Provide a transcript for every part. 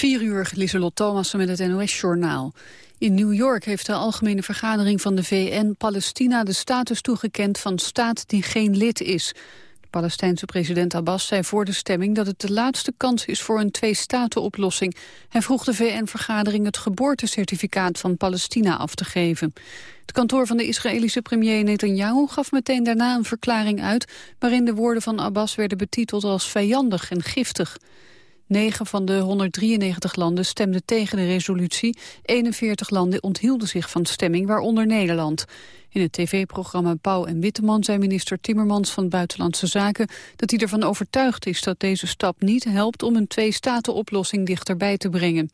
4 uur, Lieselot Thomassen met het NOS-journaal. In New York heeft de Algemene Vergadering van de VN Palestina de status toegekend van staat die geen lid is. De Palestijnse president Abbas zei voor de stemming dat het de laatste kans is voor een twee-staten-oplossing. Hij vroeg de VN-vergadering het geboortecertificaat van Palestina af te geven. Het kantoor van de Israëlische premier Netanyahu gaf meteen daarna een verklaring uit... waarin de woorden van Abbas werden betiteld als vijandig en giftig. Negen van de 193 landen stemden tegen de resolutie. 41 landen onthielden zich van stemming, waaronder Nederland. In het tv-programma Pauw en Witteman zei minister Timmermans van Buitenlandse Zaken dat hij ervan overtuigd is dat deze stap niet helpt om een twee-staten-oplossing dichterbij te brengen.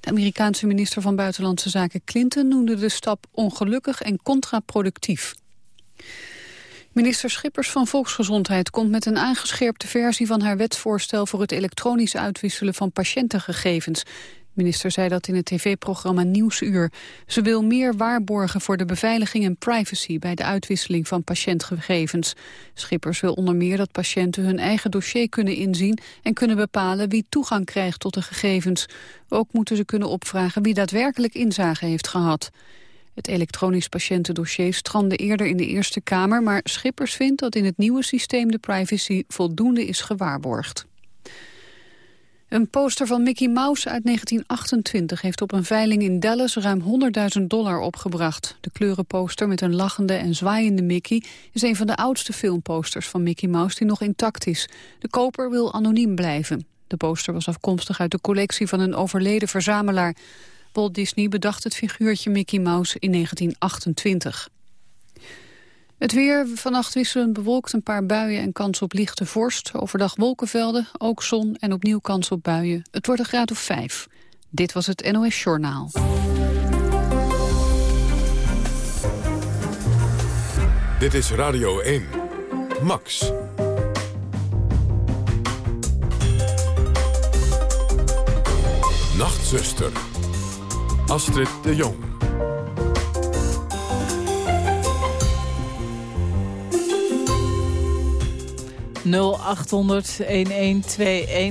De Amerikaanse minister van Buitenlandse Zaken Clinton noemde de stap ongelukkig en contraproductief. Minister Schippers van Volksgezondheid komt met een aangescherpte versie van haar wetsvoorstel voor het elektronisch uitwisselen van patiëntengegevens. Minister zei dat in het tv-programma Nieuwsuur. Ze wil meer waarborgen voor de beveiliging en privacy bij de uitwisseling van patiëntgegevens. Schippers wil onder meer dat patiënten hun eigen dossier kunnen inzien en kunnen bepalen wie toegang krijgt tot de gegevens. Ook moeten ze kunnen opvragen wie daadwerkelijk inzage heeft gehad. Het elektronisch patiëntendossier strandde eerder in de Eerste Kamer... maar Schippers vindt dat in het nieuwe systeem de privacy voldoende is gewaarborgd. Een poster van Mickey Mouse uit 1928 heeft op een veiling in Dallas ruim 100.000 dollar opgebracht. De kleurenposter met een lachende en zwaaiende Mickey is een van de oudste filmposters van Mickey Mouse die nog intact is. De koper wil anoniem blijven. De poster was afkomstig uit de collectie van een overleden verzamelaar. Walt Disney bedacht het figuurtje Mickey Mouse in 1928. Het weer, vannacht wisselend bewolkt, een paar buien en kans op lichte vorst. Overdag wolkenvelden, ook zon en opnieuw kans op buien. Het wordt een graad of vijf. Dit was het NOS Journaal. Dit is Radio 1. Max. Nachtzuster. Astrid de Jong.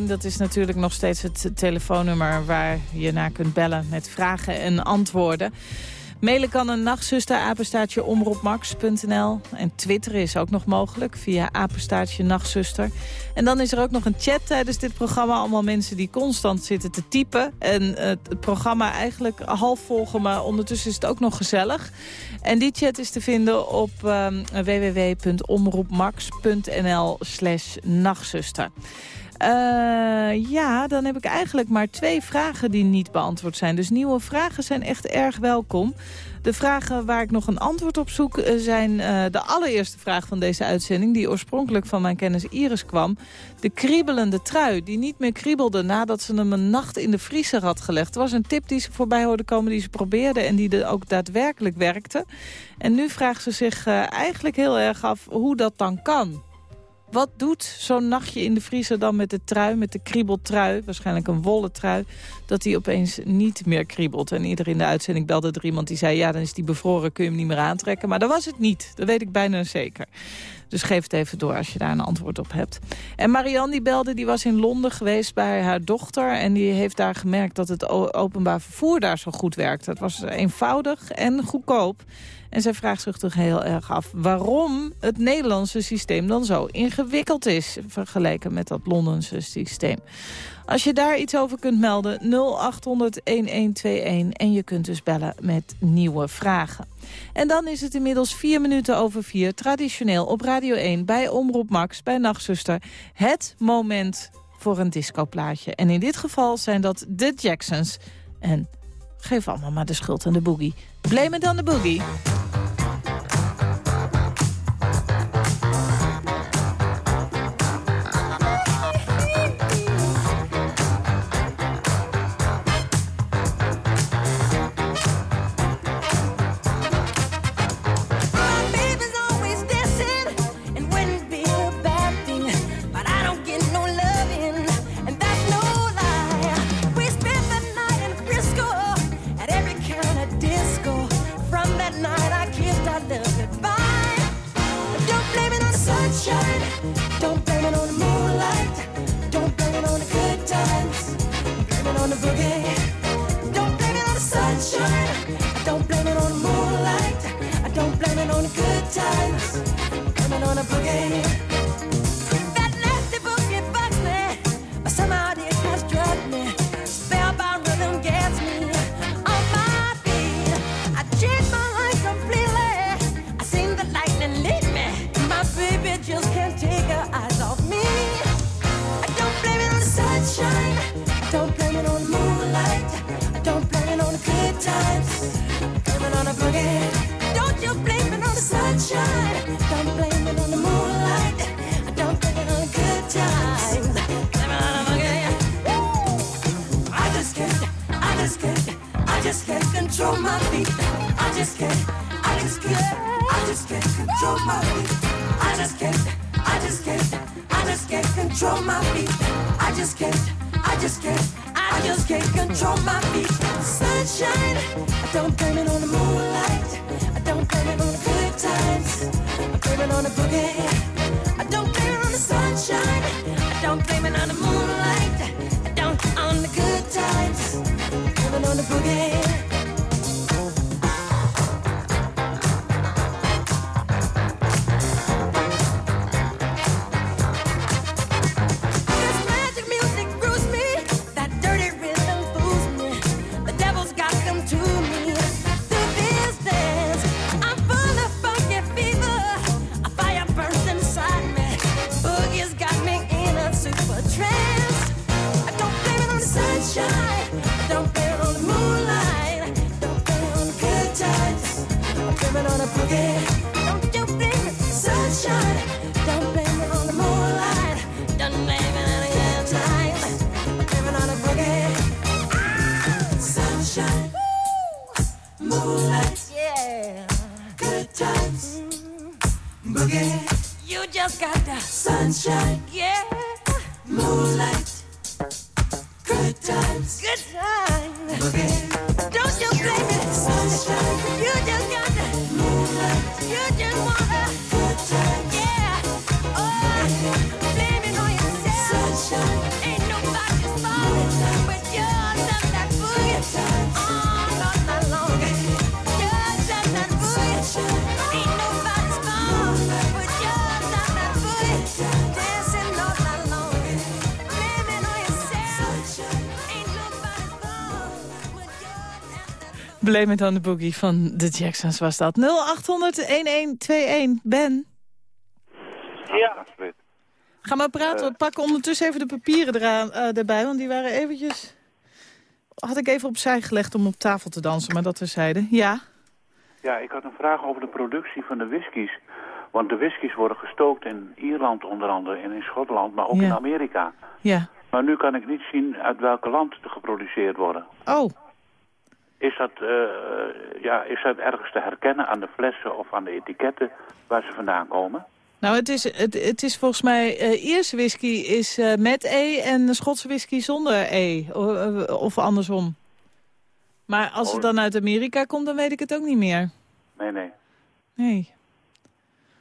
...0800-1121. Dat is natuurlijk nog steeds het telefoonnummer waar je naar kunt bellen... met vragen en antwoorden. Mailen kan een nachtzuster, apenstaartje omroepmax.nl. En Twitter is ook nog mogelijk via apenstaartje nachtzuster. En dan is er ook nog een chat tijdens dit programma. Allemaal mensen die constant zitten te typen. En het programma eigenlijk half volgen, maar ondertussen is het ook nog gezellig. En die chat is te vinden op um, www.omroepmax.nl slash nachtzuster. Uh, ja, dan heb ik eigenlijk maar twee vragen die niet beantwoord zijn. Dus nieuwe vragen zijn echt erg welkom. De vragen waar ik nog een antwoord op zoek eh, zijn uh, de allereerste vraag van deze uitzending... die oorspronkelijk van mijn kennis Iris kwam. De kriebelende trui, die niet meer kriebelde nadat ze hem een nacht in de vriezer had gelegd. Het was een tip die ze voorbij hoorde komen, die ze probeerde... en die ook daadwerkelijk werkte. En nu vraagt ze zich eigenlijk heel erg af hoe dat dan kan. Wat doet zo'n nachtje in de vriezer dan met de trui, met de kriebeltrui, waarschijnlijk een wollen trui, dat die opeens niet meer kriebelt? En iedereen in de uitzending belde er iemand die zei, ja, dan is die bevroren, kun je hem niet meer aantrekken. Maar dat was het niet, dat weet ik bijna zeker. Dus geef het even door als je daar een antwoord op hebt. En Marianne die belde, die was in Londen geweest bij haar dochter... en die heeft daar gemerkt dat het openbaar vervoer daar zo goed werkt. Het was eenvoudig en goedkoop. En zij vraagt zich toch heel erg af waarom het Nederlandse systeem dan zo ingewikkeld is... vergeleken met dat Londense systeem. Als je daar iets over kunt melden, 0800-1121. En je kunt dus bellen met nieuwe vragen. En dan is het inmiddels vier minuten over vier. Traditioneel op Radio 1 bij Omroep Max, bij Nachtzuster. Het moment voor een discoplaatje. En in dit geval zijn dat de Jacksons. En geef allemaal maar de schuld aan de boogie. Blame it on the boogie. Blame it on the sunshine. Don't blame it on the moonlight. I don't blame it on the good times. Blame it on the. Woo! I just can't, I just can't, I just can't control my feet. I just can't, I just can't, I just can't control my feet. I just can't, I just can't, I just can't control my feet. I just can't, I just can't, I just can't control my feet. Sunshine, don't blame it on the moonlight. I don't on the good times. I blame it on the boogie. I don't on the sunshine. I don't on the moonlight. I don't on the good times. On the boogie. Blame on the boogie van de Jacksons was dat. 0800-1121. Ben, Ja, ga maar praten. We pakken ondertussen even de papieren eraan, eh, erbij. Want die waren eventjes... Had ik even opzij gelegd om op tafel te dansen, maar dat we zeiden. Ja, ja, ik had een vraag over de productie van de whiskies. Want de whiskies worden gestookt in Ierland onder andere en in Schotland, maar ook Ja. in Amerika. ja. Maar nu kan ik niet zien uit welk land ze geproduceerd worden. Oh, Is dat, eh, ja, is dat ergens te herkennen aan de flessen of aan de etiketten waar ze vandaan komen? nou het is, het, het is volgens mij... eh Ierse whisky is eh, met E en Schotse whisky zonder E. Eh, Of andersom. Maar als het Oh. dan uit Amerika komt, dan weet ik het ook niet meer. Nee, nee. Nee.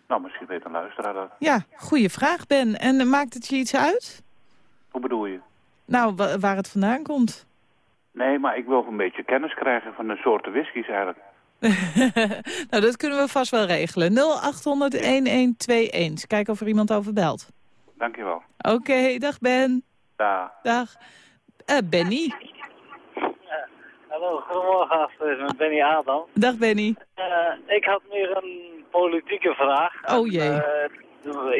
Nou, misschien weet een luisteraar dat. Ja, goede vraag, Ben. En eh, maakt het je iets uit? Hoe bedoel je? Nou, wa- waar het vandaan komt. Nee, maar ik wil een beetje kennis krijgen van de soorten whiskies eigenlijk. nou, dat kunnen we vast wel regelen. 0800-1121. Kijken of er iemand over belt. Dankjewel. Oké, dag Ben. Dag. Dag. Eh, Benny. Hallo, goedemorgen Astrid, met Benny Adam. Dag Benny. Eh, ik had meer een politieke vraag. Oh jee. Eh,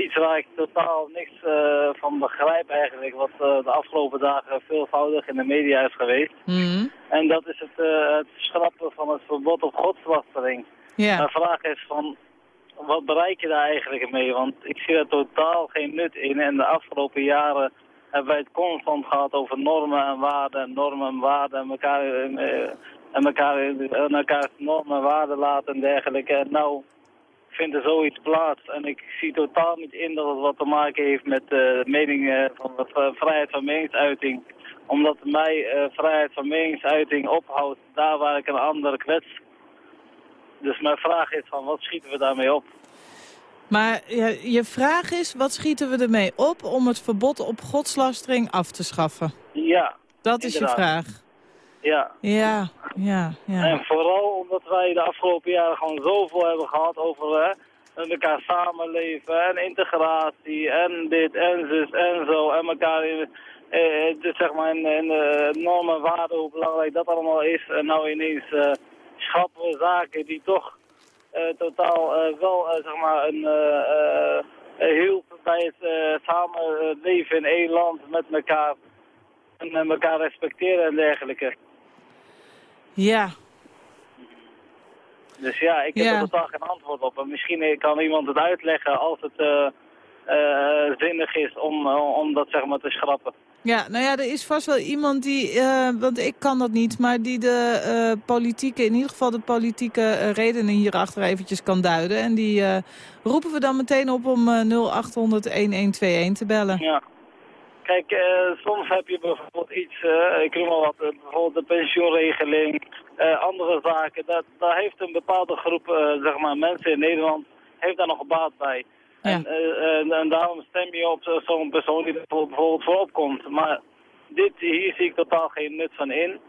iets waar ik totaal niks eh, van begrijp eigenlijk, wat eh, de afgelopen dagen veelvoudig in de media is geweest. Mhm. En dat is het, eh, het schrappen van het verbod op godslastering. Ja. Mijn vraag is van, wat bereik je daar eigenlijk mee? Want ik zie er totaal geen nut in. En de afgelopen jaren hebben wij het constant gehad over normen en waarden, normen en waarden, en elkaar, eh, en elkaar, en elkaar normen en waarden laten en dergelijke. En nou vindt er zoiets plaats. En ik zie totaal niet in dat het wat te maken heeft met de mening eh, van de vrijheid van meningsuiting. Omdat mij eh, vrijheid van meningsuiting ophoudt daar waar ik een ander kwets. Dus mijn vraag is van, wat schieten we daarmee op? Maar je vraag is, wat schieten we ermee op om het verbod op godslastering af te schaffen? Ja, Dat is je vraag. Ja. Ja, ja, ja. En vooral omdat wij de afgelopen jaren gewoon zoveel hebben gehad over hè, met elkaar samenleven en integratie en dit en zus en zo. En elkaar in, eh, dus zeg maar in, in de normen, waarden, hoe belangrijk dat allemaal is. En nou ineens eh, schrappen we zaken die toch eh, totaal eh, wel eh, zeg maar een eh, eh, hielp bij het eh, samenleven in één land met elkaar. En eh, elkaar respecteren en dergelijke. Ja, Dus ja, ik heb Ja. er totaal geen antwoord op. En misschien kan iemand het uitleggen als het eh, eh, zinnig is om, om dat zeg maar te schrappen. Ja, nou ja, er is vast wel iemand die, eh, want ik kan dat niet, maar die de eh, politieke, in ieder geval de politieke eh, redenen hierachter eventjes kan duiden. En die eh, roepen we dan meteen op om eh 0800-1121 te bellen. Ja. Kijk, eh, soms heb je bijvoorbeeld iets, eh, ik noem maar wat, eh, bijvoorbeeld de pensioenregeling, andere zaken. Dat, daar heeft een bepaalde groep, eh, zeg maar, mensen in Nederland, heeft daar nog baat bij. Ja. En, en, en daarom stem je op zo- zo'n persoon die er bijvoorbeeld bijvoorbeeld voor opkomt. Maar dit, hier zie ik totaal geen nut van in.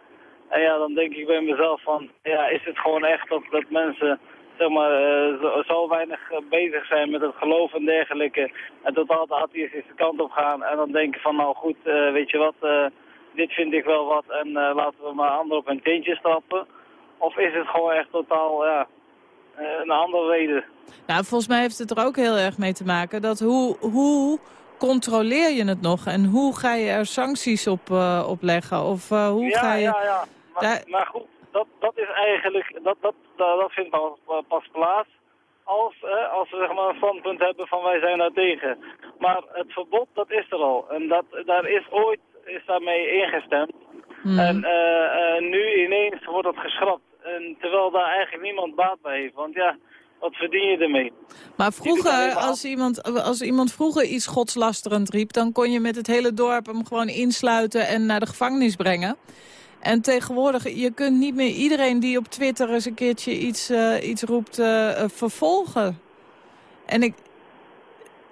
En ja, dan denk ik bij mezelf van, ja, is het gewoon echt dat, dat mensen zeg maar, eh, zo, zo weinig eh, bezig zijn met het geloof en dergelijke. En totaal de atheïstische kant op gaan. En dan denken van, nou goed, eh, weet je wat, dit vind ik wel wat. En laten we maar anderen op hun teentje stappen. Of is het gewoon echt totaal, ja, een andere reden. Nou, volgens mij heeft het er ook heel erg mee te maken dat hoe, hoe controleer je het nog en hoe ga je er sancties op, op leggen? Of hoe ja, ga je... ja, ja. Maar, Daar- maar goed, dat, dat is eigenlijk, dat, dat, dat, vindt pas, pas plaats als, eh, als we zeg maar, een standpunt hebben van wij zijn daar tegen. Maar het verbod, dat is er al. En dat, daar is ooit is daarmee ingestemd. Hmm. En eh, eh, nu ineens wordt dat geschrapt. En terwijl daar eigenlijk niemand baat bij heeft. Want ja, wat verdien je ermee? Maar vroeger, als iemand, als iemand vroeger iets godslasterend riep... dan kon je met het hele dorp hem gewoon insluiten en naar de gevangenis brengen. En tegenwoordig, je kunt niet meer iedereen die op Twitter eens een keertje iets, eh, iets roept eh, eh, vervolgen. En ik,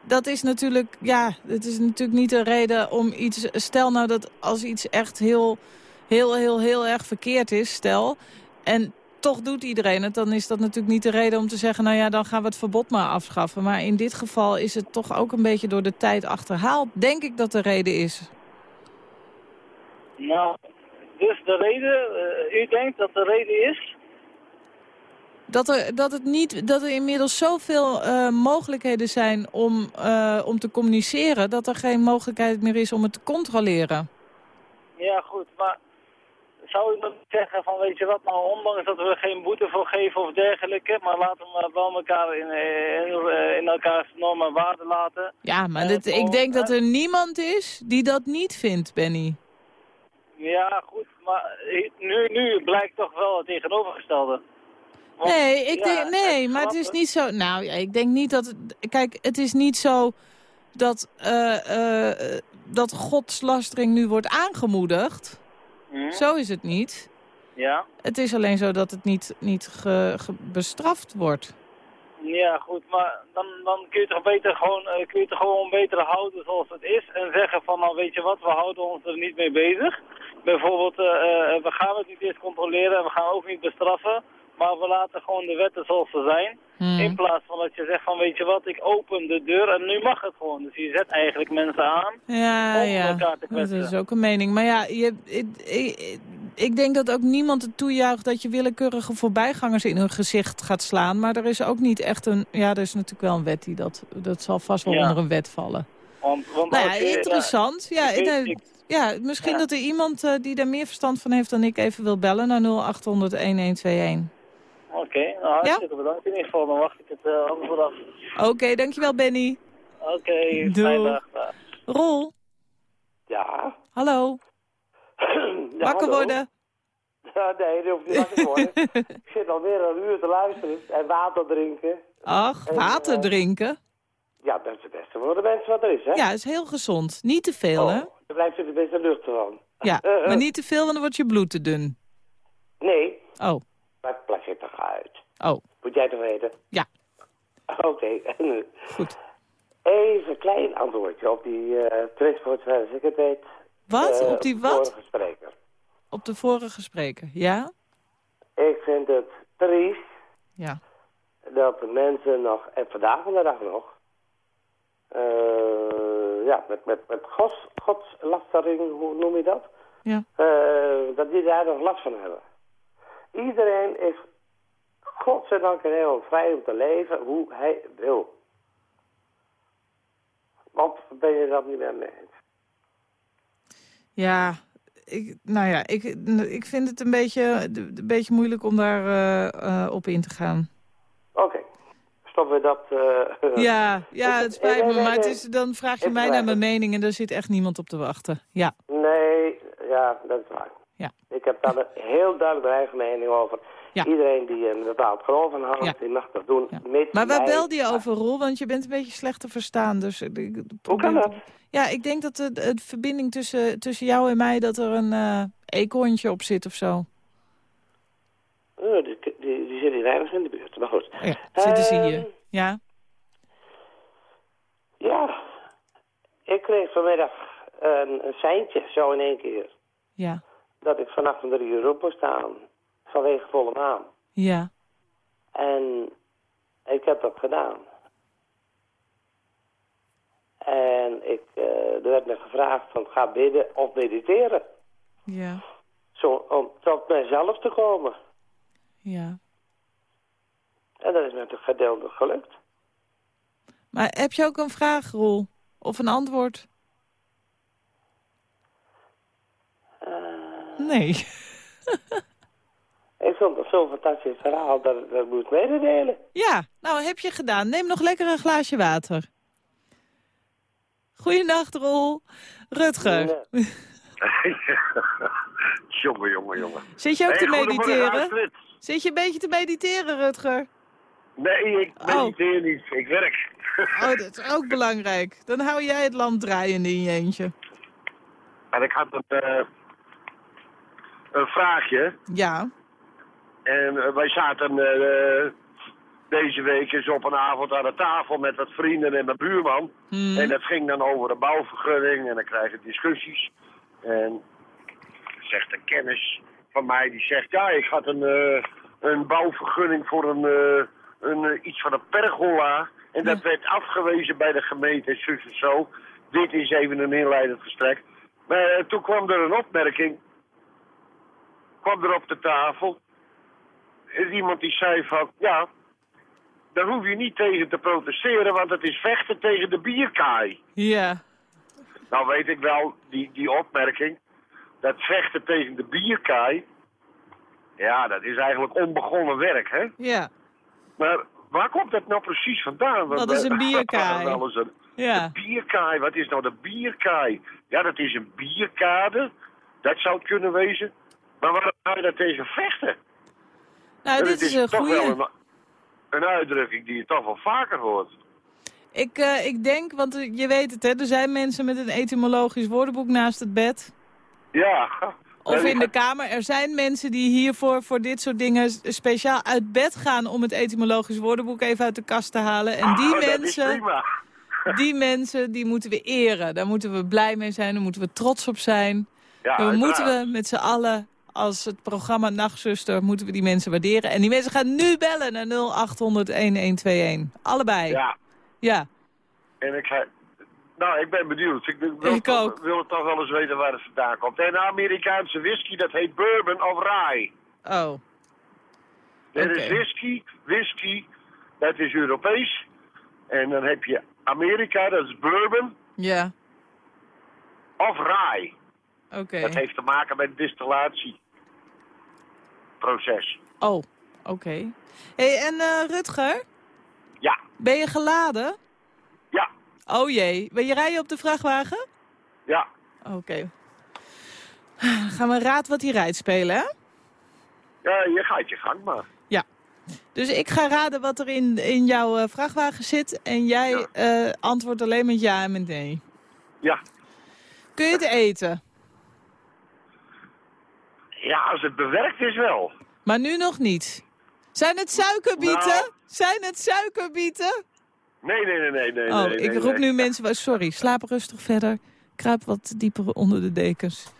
dat is natuurlijk, ja, het is natuurlijk niet een reden om iets... Stel nou dat als iets echt heel, heel, heel, heel erg verkeerd is, stel... En toch doet iedereen het, dan is dat natuurlijk niet de reden om te zeggen... nou ja, dan gaan we het verbod maar afschaffen. Maar in dit geval is het toch ook een beetje door de tijd achterhaald. Denk ik dat de reden is. Nou, dus de reden, eh, u denkt dat de reden is? Dat er, dat het niet, dat er inmiddels zoveel eh, mogelijkheden zijn om, eh, om te communiceren... dat er geen mogelijkheid meer is om het te controleren. Ja, goed, maar zou u dan zeggen van, weet je wat, nou, ondanks dat we geen boete voor geven of dergelijke, maar laten we wel elkaar in, in, in elkaars normen en waarden laten. Ja, maar dit, ik denk dat er niemand is die dat niet vindt, Benny. Ja, goed, maar nu, nu blijkt toch wel het tegenovergestelde. Want, Nee, ik ja, denk, nee, het maar het is niet zo... Nou ja, ik denk niet dat... Het, kijk, het is niet zo dat, eh, eh, dat godslastering nu wordt aangemoedigd. Hm? Zo is het niet. Ja, Het is alleen zo dat het niet, niet ge- ge- bestraft wordt. ja, goed, maar dan, dan kun je toch beter gewoon, eh, kun je toch gewoon beter houden zoals het is en zeggen van, nou weet je wat, we houden ons er niet mee bezig. Bijvoorbeeld, eh, eh, we gaan het niet eens controleren en we gaan ook niet bestraffen, maar we laten gewoon de wetten zoals ze zijn. Hmm. In plaats van dat je zegt van, weet je wat, ik open de deur en nu mag het gewoon. Dus je zet eigenlijk mensen aan Ja, om ja. elkaar te Dat kwetsen. is ook een mening. Maar ja, je, ik, ik, ik denk dat ook niemand het toejuicht dat je willekeurige voorbijgangers in hun gezicht gaat slaan. Maar er is ook niet echt een... Ja, er is natuurlijk wel een wet die dat... Dat zal vast wel Ja. onder een wet vallen. Want, want Nou ja, je- interessant. Ja, ik ik- ja misschien Ja. dat er iemand eh, die daar meer verstand van heeft dan ik even wil bellen naar 0800 1121. Oké, nou hartstikke bedankt in ieder geval. Dan wacht ik het eh antwoord af. Oké, dankjewel Benny. Oké, Doei. fijne dag. dag. Rol, Ja. hallo. Ja, Wakker hallo. worden. Ja, nee, dat hoeft niet wakker worden. ik zit alweer een uur te luisteren en water drinken. Ach, En, water eh, drinken. Ja, dat is het beste voor de mensen wat er is, hè? Ja, is heel gezond. Niet te veel, hè? Dan blijft er de beste lucht van. Ja, Eh, eh. maar niet te veel, want dan wordt je bloed te dun. Nee, Oh, maar zit toch uit. oh, Moet jij toch weten? ja, Oké. goed. Even een klein antwoordje op die eh transport, zoals ik het weet. Wat? Op die wat? Vorige spreker. Op de vorige spreker, ja? Ik vind het triest Ja. dat de mensen nog, en vandaag van de dag nog, eh, ja, met, met, met gods, godslastering, hoe noem je dat? Ja. Eh, dat die daar nog last van hebben. Iedereen is godzijdank heel vrij om te leven hoe hij wil. Want ben je dat niet meer mee eens? Ja, ik, nou ja, ik, ik vind het een beetje, een beetje moeilijk om daar eh, eh, op in te gaan. We dat... eh, Ja, ja, het spijt me, maar het is, dan vraag je mij naar mijn mening en daar zit echt niemand op te wachten. Ja, Nee, ja, dat is waar. Ja. Ik heb daar een heel duidelijk eigen mening over. Ja. Iedereen die een bepaald geloof aan houdt, Ja. die mag dat doen. Ja. maar waar belde je over, Roel? Want je bent een beetje slecht te verstaan. Dus ik- ik Hoe kan dat? Ja, ik denk dat de, de verbinding tussen, tussen jou en mij... dat er een eh eekhoorntje op zit of zo. Oh, die, die, die zit hier ergens in de. Ja, zitten ze Ehm, hier. Ja? Ja, ik kreeg vanmiddag een, een seintje, zo in één keer. Ja. Dat ik vannacht om drie uur op moest staan. Vanwege volle maan. Ja. En ik heb dat gedaan. En ik, eh, er werd me gevraagd van ga bidden of mediteren. Ja. Zo, om tot mijzelf te komen. Ja. En dat is me toch gedeeltelijk gelukt. Maar heb je ook een vraag, Roel? Of een antwoord? Nee. Ik vond het zo'n fantastisch verhaal dat ik dat moet mededelen. Ja, nou heb je gedaan. Neem nog lekker een glaasje water. Goeienacht, Roel. Rutger, Nee. jongen, jongen, jongen. zit je ook Hey, te mediteren? Zit je een beetje te mediteren, Rutger? Nee, ik Oh. mediteer niet. Ik werk. Oh, dat is ook belangrijk. Dan hou jij het land draaiende in je eentje. En ik had een, eh, een vraagje. Ja. En eh, wij zaten eh, deze week eens op een avond aan de tafel met wat vrienden en mijn buurman. Hmm. En dat ging dan over de bouwvergunning en dan krijg je discussies. En zegt een kennis van mij, die zegt, ja, ik had een, een bouwvergunning voor een, een, eh, iets van een pergola. En dat werd afgewezen bij de gemeente, zus en zo. Dit is even een inleidend gesprek. Maar eh, toen kwam er een opmerking, kwam er op de tafel. Er iemand die zei van, ja, daar hoef je niet tegen te protesteren, want het is vechten tegen de bierkaai. Ja. Nou weet ik wel, die, die opmerking, dat vechten tegen de bierkaai, ja, dat is eigenlijk onbegonnen werk, hè? Ja. Maar waar komt dat nou precies vandaan? Want Wat is een bierkaai? een- Ja. De bierkaai, wat is nou de bierkaai? Ja, dat is een bierkade, dat zou het kunnen wezen. Maar waarom zou je daar tegen vechten? Nou, En dit is een toch goeie. wel een, een uitdrukking die je toch wel vaker hoort. Ik, eh, ik denk, want eh, je weet het, hè, er zijn mensen met een etymologisch woordenboek naast het bed. Ja. Of in de kamer. Er zijn mensen die hiervoor voor dit soort dingen speciaal uit bed gaan om het etymologisch woordenboek even uit de kast te halen. En die Oh, mensen, die mensen, die moeten we eren. Daar moeten we blij mee zijn, daar moeten we trots op zijn. Ja, moeten we met z'n allen, als het programma Nachtzuster, moeten we die mensen waarderen. En die mensen gaan nu bellen naar 0800-1121. Allebei. Ja, Ja. en ik, ga- nou, ik ben benieuwd. Ik, wil, Ik toch, ook. wil toch wel eens weten waar het vandaan komt. En de Amerikaanse whisky, dat heet bourbon of rye. Oh. Er is whisky, whisky, dat is Europees. En dan heb je Amerika, dat is bourbon Ja. of rye. Oké. Dat heeft te maken met distillatieproces. Oh. Oké. hey, en eh, Rutger, Ja, ben je geladen? Oh jee. Ben je rijden op de vrachtwagen? ja. Oké. Gaan we raad wat hij rijdt spelen, hè? Ja, je gaat je gang maar. Ja. Dus ik ga raden wat er in, in jouw eh, vrachtwagen zit. En jij Ja. eh, antwoordt alleen met ja en met nee. Ja. Kun je het eten? Ja, als het bewerkt is wel. Maar nu nog niet. Zijn het suikerbieten? Nou. Zijn het suikerbieten? Nee, nee, nee, nee, nee. Oh, nee, ik roep nee. nu mensen... Sorry, slaap rustig verder. Kruip wat dieper onder de dekens.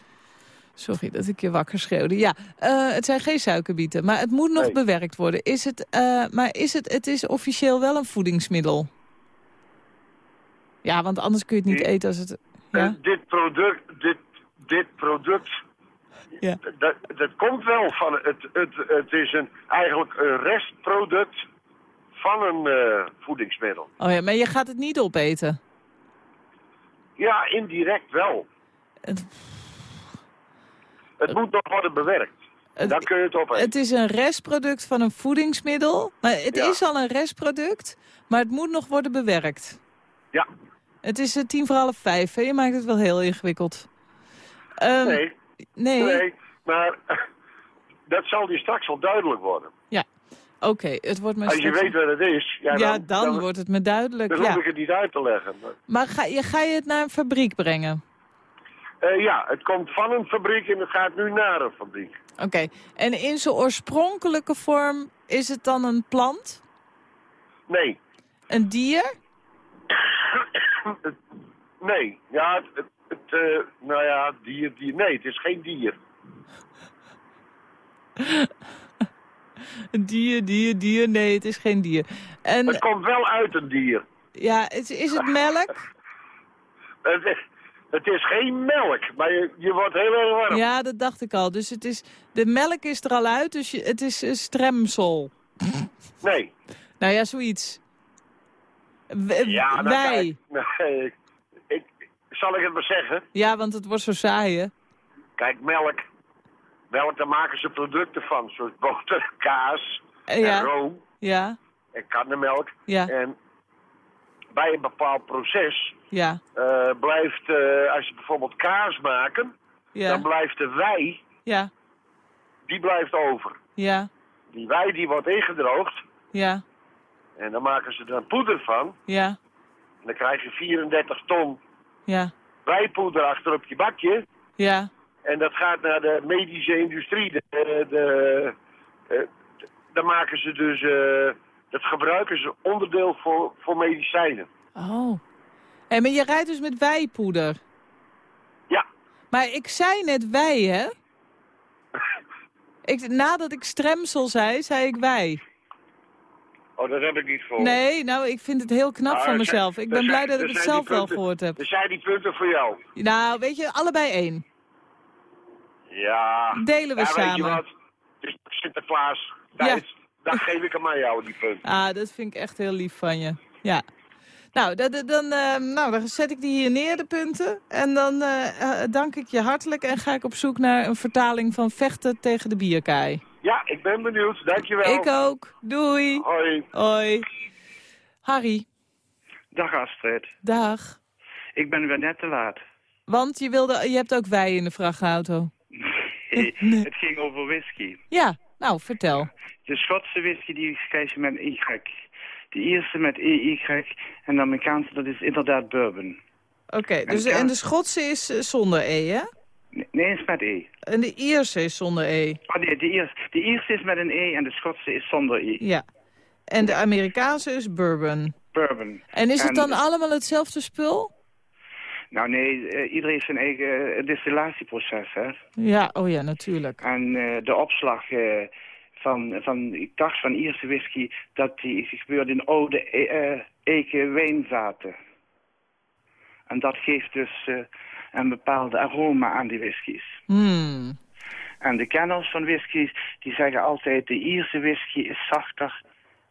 Sorry dat ik je wakker schreeuwde. Ja, eh, het zijn geen suikerbieten, maar het moet nog Nee. bewerkt worden. Is het, eh, maar is het, het is officieel wel een voedingsmiddel? Ja, want anders kun je het niet eten als het... Ja? dit product, dit, dit product, Ja. dat, dat komt wel van, het, het, het is een, eigenlijk een restproduct van een eh, voedingsmiddel. Oh ja, maar je gaat het niet opeten. Ja, indirect wel. Het- Het moet nog worden bewerkt. Het- Dan kun je het opeten. Het is een restproduct van een voedingsmiddel. Maar het Ja. is al een restproduct, maar het moet nog worden bewerkt. Ja, Het is eh, tien voor half vijf, hè? Je maakt het wel heel ingewikkeld. Ehm, nee, nee. nee, maar dat zal je straks wel duidelijk worden. Oké. Het wordt me Als je weet wat het is, ja, Ja, dan, dan, wordt het me duidelijk. dan hoef Ja. ik het niet uit te leggen. Maar ga je, ga je het naar een fabriek brengen? Eh, ja, het komt van een fabriek en het gaat nu naar een fabriek. Oké. En in zijn oorspronkelijke vorm is het dan een plant? Nee, Een dier? nee. Ja, het, het, het, eh, nou ja, dier, dier. Nee, het is geen dier. Een dier, dier, dier. Nee, het is geen dier. En Het komt wel uit een dier. ja, is, is het melk? Het, is- het is geen melk, maar je, je wordt heel erg warm. Ja, dat dacht ik al. Dus het is, de melk is er al uit, dus je, het is een stremsel. Nee. Nou ja, zoiets. W- Ja, nou, wij. kijk, nee, ik, zal ik het maar zeggen? Ja, want het wordt zo saai, hè? Kijk, melk. Melk, daar maken ze producten van. Zoals boter, kaas, Eh, ja. en room Ja, en karnemelk. Ja. En bij een bepaald proces ja, eh, blijft, eh, als je bijvoorbeeld kaas maken, dan ja, blijft de wei, ja, die blijft over. ja, Die wei die wordt ingedroogd ja, en dan maken ze er poeder van. ja, En dan krijg je 34 ton ja, wijpoeder achter op je bakje. ja. En dat gaat naar de medische industrie. De, de, de, eh, dan maken ze dus, eh, dat gebruiken ze onderdeel voor, voor medicijnen. Oh. En maar je rijdt dus met wijpoeder. Ja, Maar ik zei net wij, hè? Ik, nadat ik stremsel zei, zei ik wij. oh, dat heb ik niet voor. Nee, nou, ik vind het heel knap Ah, van mezelf. zijn- Ik ben blij zijn- dat ik het zelf wel gehoord heb. Er zijn die punten voor jou. Nou, weet je, allebei één. Ja. Delen we ja, Weet je samen. wat? Het is Sinterklaas. Ja. tijd. Dan geef ik hem aan jou, die punten. Ah, dat vind ik echt heel lief van je. Ja. Nou, dan, eh, nou, dan zet ik die hier neer, de punten. En dan eh, eh, dank ik je hartelijk en ga ik op zoek naar een vertaling van vechten tegen de bierkaai. Ja, ik ben benieuwd. Dankjewel. Ik ook. Doei. Hoi. Hoi. Harry, Dag Astrid. dag. Ik ben weer net te laat. Want je, wilde, je hebt ook wij in de vrachtauto. Het ging over whisky. Ja, nou, vertel. De Schotse whisky die schrijf je met een Y. De Ierse met EY. En de Amerikaanse dat is inderdaad bourbon. Oké, dus En- en de Schotse is eh, zonder E, hè? Nee, is met E. En de Ierse is zonder E. Oh nee, de Ierse, de Ierse is met een E en de Schotse is zonder E. Ja. En de Amerikaanse is bourbon. Bourbon. En is het dan allemaal hetzelfde spul? Nou nee, eh, iedereen heeft zijn eigen eh, distillatieproces, hè. Ja, oh ja, natuurlijk. En eh, de opslag van, van, ik dacht van Ierse whisky, dat die gebeurde in oude eh eiken wijnvaten. En dat geeft dus een bepaalde aroma aan die whiskies. Hmm. En de kenners van whiskies, die zeggen altijd, de Ierse whisky is zachter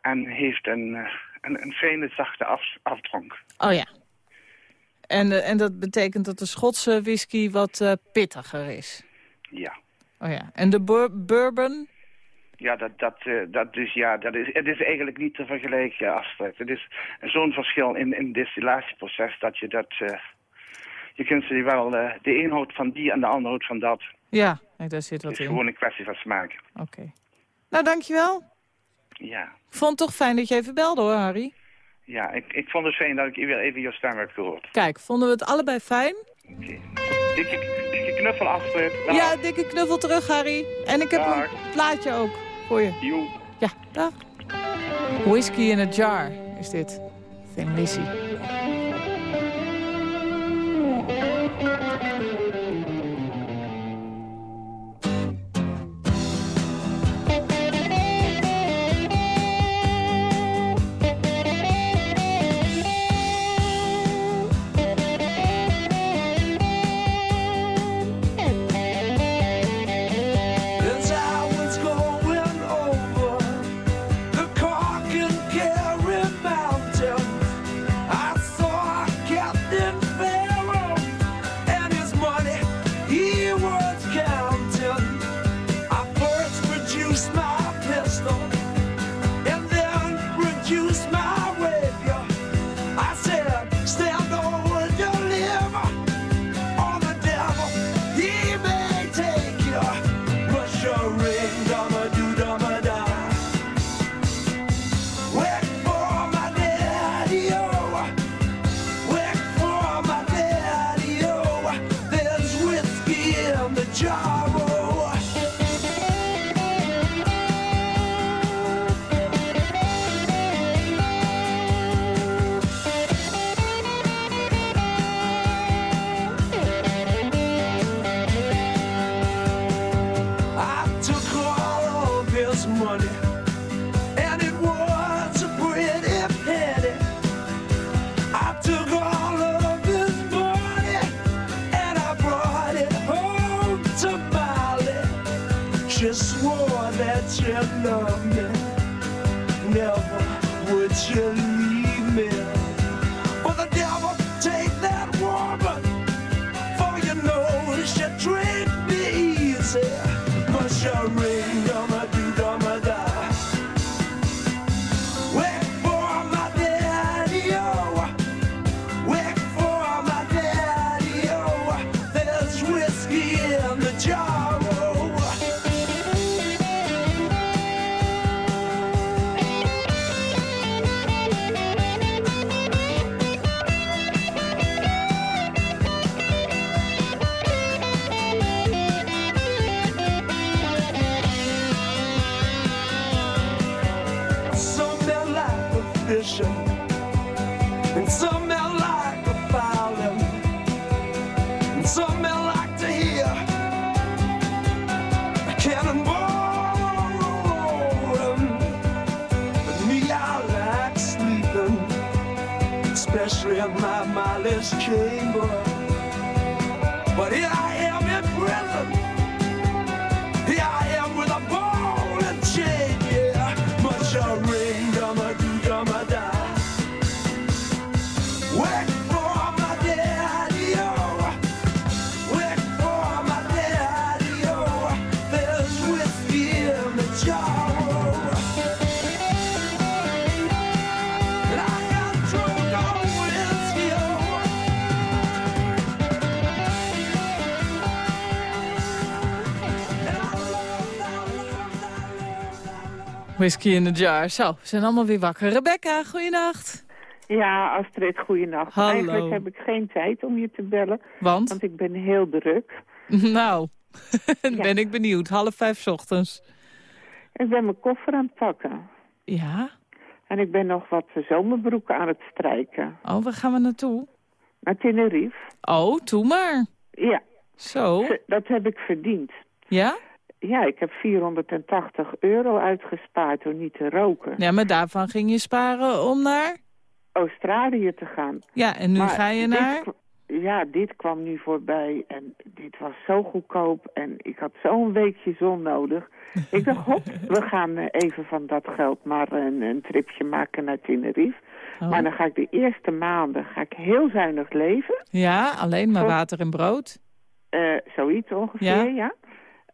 en heeft een, een, een fijne, zachte af, afdronk. Oh ja. En, eh, en dat betekent dat de Schotse whisky wat eh, pittiger is. Ja. Oh ja. En de bur- bourbon? Ja, dat, dat, eh, dat, dus, ja dat is, het is eigenlijk niet te vergelijken, Astrid. Het is zo'n verschil in, in het distillatieproces dat je dat... je kunt ze wel... de een houdt van die en de ander houdt van dat. Ja, daar zit Het wat is in. gewoon een kwestie van smaak. Oké. Nou, dankjewel. Ja. Ik vond het toch fijn dat je even belde hoor, Harry. Ja, ik, ik vond het fijn dat ik weer even je stem heb gehoord. Kijk, vonden we het allebei fijn? Oké. Dikke, dikke knuffel, Astrid. Dag. Ja, dikke knuffel terug, Harry. En ik heb Dag. een plaatje ook voor je. Ja, dag. Whisky in a jar is dit. Thin Lizzy. Chamber. Whisky in the jar. Zo, we zijn allemaal weer wakker. Rebecca, goeienacht. Ja, Astrid, goeienacht. Hallo. Eigenlijk heb ik geen tijd om je te bellen, Want? want ik ben heel druk. Nou, ben ik benieuwd. Half vijf 's ochtends. Ik ben mijn koffer aan het pakken. Ja? En ik ben nog wat zomerbroeken aan het strijken. Oh, waar gaan we naartoe? Naar Tenerife. Oh, doe maar. Ja. Zo. Dat heb ik verdiend. Ja? Ja, ik heb 480 euro uitgespaard door niet te roken. Ja, maar daarvan ging je sparen om naar... Australië te gaan. Ja, en nu Maar ga je naar... Ja, dit kwam nu voorbij en dit was zo goedkoop en ik had zo'n weekje zon nodig. Ik dacht, hop, we gaan eh, even van dat geld maar een, een tripje maken naar Tenerife. Oh. Maar dan ga ik de eerste maanden ga ik heel zuinig leven. Ja, alleen maar water en brood. Eh, zoiets ongeveer, Ja. ja.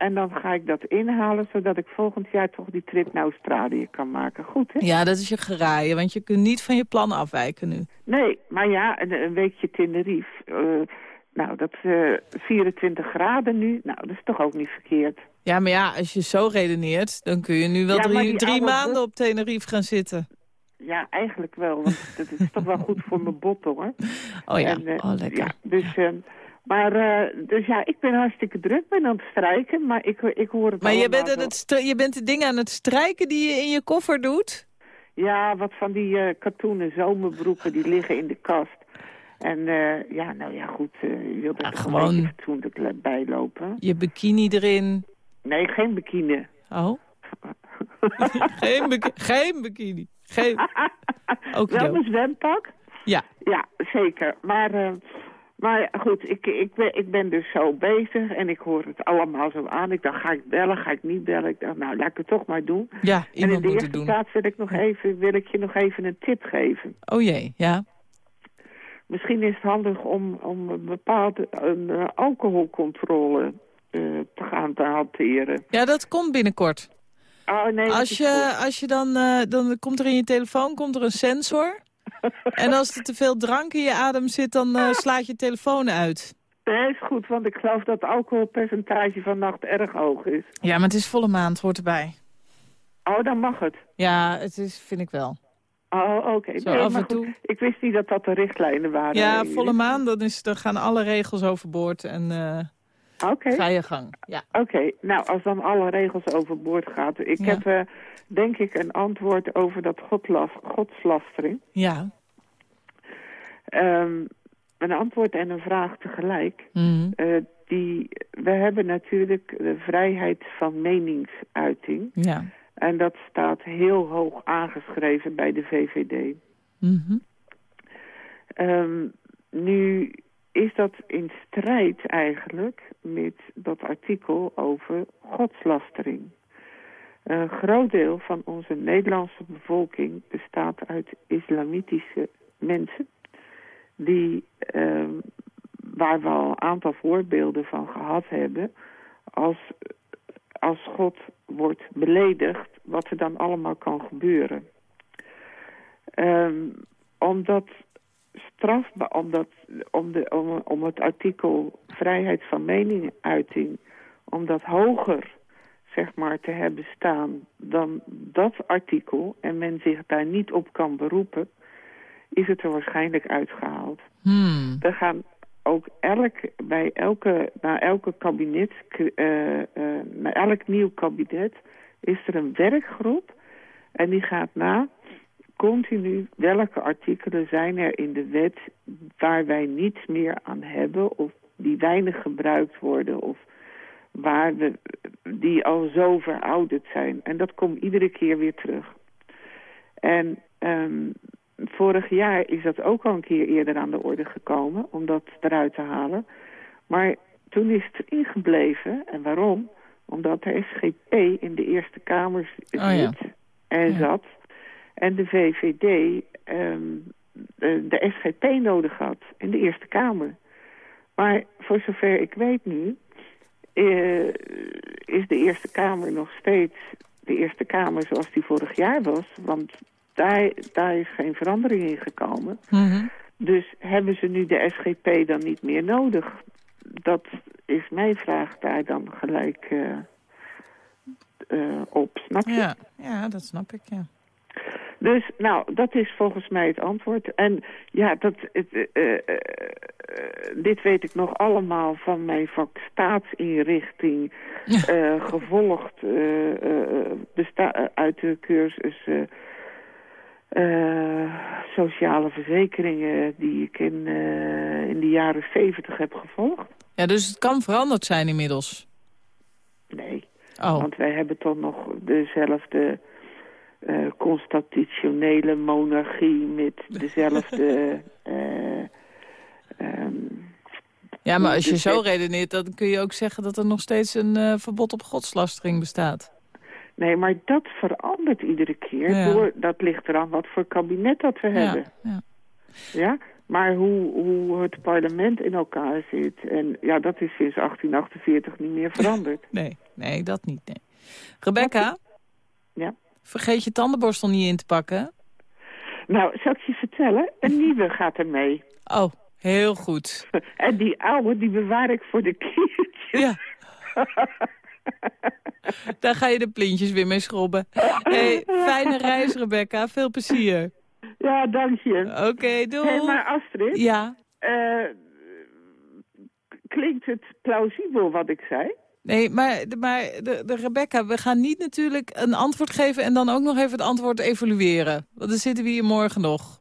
En dan ga ik dat inhalen, zodat ik volgend jaar toch die trip naar Australië kan maken. Goed, hè? Ja, dat is je geraaien, want je kunt niet van je plan afwijken nu. Nee, maar ja, een, weekje Tenerife. eh, nou, dat is 24 graden nu. Nou, dat is toch ook niet verkeerd. Ja, maar ja, als je zo redeneert, dan kun je nu wel Ja, drie, die drie oude maanden op Tenerife gaan zitten. Ja, eigenlijk wel. Want dat is toch wel goed voor mijn botten, hoor. Oh ja, En, eh, oh lekker. Ja, dus, eh, maar, eh, dus ja, ik ben hartstikke druk. ben aan het strijken, maar ik, ik hoor het Maar je bent, aan het je bent de dingen aan het strijken die je in je koffer doet? Ja, wat van die eh katoenen zomerbroeken, die liggen in de kast. En eh, ja, nou ja, goed, je wilt er gewoon- beetje fatsoenlijk bijlopen. Je bikini erin. Nee, geen bikini. Oh? geen, bik- geen bikini. Geen... Wel een zwempak? Ja. Ja, zeker. Maar, maar goed, ik, ik, ben, ik ben dus zo bezig en ik hoor het allemaal zo aan. Ik dacht, ga ik bellen, ga ik niet bellen? Ik dacht, nou, laat ik het toch maar doen. Ja, en in iemand de eerste doen. plaats wil ik, nog even, wil ik je nog even een tip geven. Oh jee, ja. Misschien is het handig om, om een bepaalde een, eh, alcoholcontrole eh, te gaan te hanteren. Ja, dat komt binnenkort. Oh, nee, Als je, als je dan, eh, dan komt er in je telefoon komt er een sensor. En als er te veel drank in je adem zit, dan eh, slaat je telefoon uit. Nee, is goed, want ik geloof dat het alcoholpercentage vannacht erg hoog is. Ja, maar het is volle maand, hoort erbij. Oh, dan mag het. Ja, het is, vind ik wel. Oh, oké. Zo Nee, af en toe. goed, Ik wist niet dat dat de richtlijnen waren. Ja, volle maan, dan, is, dan gaan alle regels overboord. En, eh, Oké. Ga je gang, ja. Oké, nou als dan alle regels overboord gaat. Ik Ja. heb eh, denk ik een antwoord over dat godslastering. Ja. Ehm, een antwoord en een vraag tegelijk. Mhm. Eh, die, we hebben natuurlijk de vrijheid van meningsuiting. Ja. En dat staat heel hoog aangeschreven bij de VVD. Mhm. Ehm, nu is dat in strijd eigenlijk met dat artikel over godslastering. Een groot deel van onze Nederlandse bevolking bestaat uit islamitische mensen... die, ehm, waar we al een aantal voorbeelden van gehad hebben... als, als God wordt beledigd, wat er dan allemaal kan gebeuren. Ehm, omdat omdat, om, de, om, om het artikel vrijheid van meningsuiting, om dat hoger zeg maar te hebben staan dan dat artikel en men zich daar niet op kan beroepen, is het er waarschijnlijk uitgehaald. Hmm. We gaan ook elk, bij elke, na elke kabinet, eh, eh, na elk nieuw kabinet, is er een werkgroep en die gaat na continu welke artikelen zijn er in de wet waar wij niets meer aan hebben of die weinig gebruikt worden of waar we, die al zo verouderd zijn. En dat komt iedere keer weer terug. En ehm, vorig jaar is dat ook al een keer eerder aan de orde gekomen om dat eruit te halen. Maar toen is het erin gebleven. En waarom? Omdat de SGP in de Eerste Kamer zit Oh ja. en zat. En de VVD ehm, de, de SGP nodig had in de Eerste Kamer. Maar voor zover ik weet nu... eh, is de Eerste Kamer nog steeds de Eerste Kamer zoals die vorig jaar was. Want daar, daar is geen verandering in gekomen. Mhm. Dus hebben ze nu de SGP dan niet meer nodig? Dat is mijn vraag daar dan gelijk eh, eh, op, snap je? Ja. ja, dat snap ik, ja. Dus, nou, dat is volgens mij het antwoord. En ja, dat, het, eh, eh, eh, dit weet ik nog allemaal van mijn vak staatsinrichting. gevolgd besta- uit de cursus sociale verzekeringen... die ik in, in de jaren zeventig heb gevolgd. Ja, dus het kan veranderd zijn inmiddels. Nee, Oh, want wij hebben toch nog dezelfde... eh, constitutionele monarchie met dezelfde... eh, ehm, ja, maar als je zo redeneert, dan kun je ook zeggen dat er nog steeds een eh, verbod op godslastering bestaat. nee, maar dat verandert iedere keer. Ja. Door, dat ligt eraan wat voor kabinet dat we hebben. Ja, ja. Ja? Maar hoe, hoe het parlement in elkaar zit... en ja, dat is sinds 1848 niet meer veranderd. Nee, nee, dat niet, nee. Rebecca, Ja. Vergeet je tandenborstel niet in te pakken. Nou, zal ik je vertellen? Een nieuwe gaat er mee. Oh, heel goed. En die oude, die bewaar ik voor de kiertjes. Ja. Daar ga je de plintjes weer mee schrobben. Hey, fijne reis, Rebecca. Veel plezier. Ja, dank je. Oké, doei. Hé, maar Astrid, Ja. eh, klinkt het plausibel wat ik zei? Nee, maar, de, maar de, de Rebecca, we gaan niet natuurlijk een antwoord geven... en dan ook nog even het antwoord evalueren. Want dan zitten we hier morgen nog.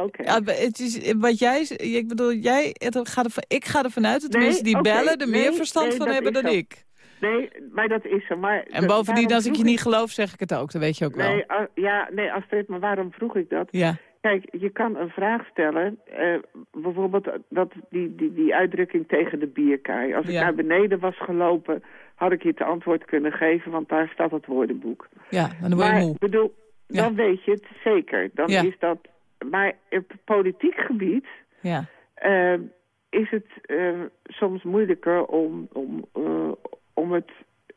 Oké. Ja, het is, wat jij, ik bedoel, jij, het gaat ervan, ik ga ervan uit dat de Nee, mensen die bellen... er nee, meer verstand nee, van hebben dan zo. ik. Nee, maar dat is zo. Maar En bovendien, als ik je niet geloof, zeg ik het ook. Dat weet je ook wel. Nee, ah, ja, nee, Astrid, maar waarom vroeg ik dat? Ja, Kijk, je kan een vraag stellen, eh, bijvoorbeeld dat, die, die, die uitdrukking tegen de bierkaai. Als ik naar beneden was gelopen, had ik je het antwoord kunnen geven, want daar staat het woordenboek. ja, maar dan word je maar moe. bedoel, Ja. dan weet je het zeker. Dan Ja. is dat, maar op politiek gebied Ja. eh, is het eh, soms moeilijker om, om, om het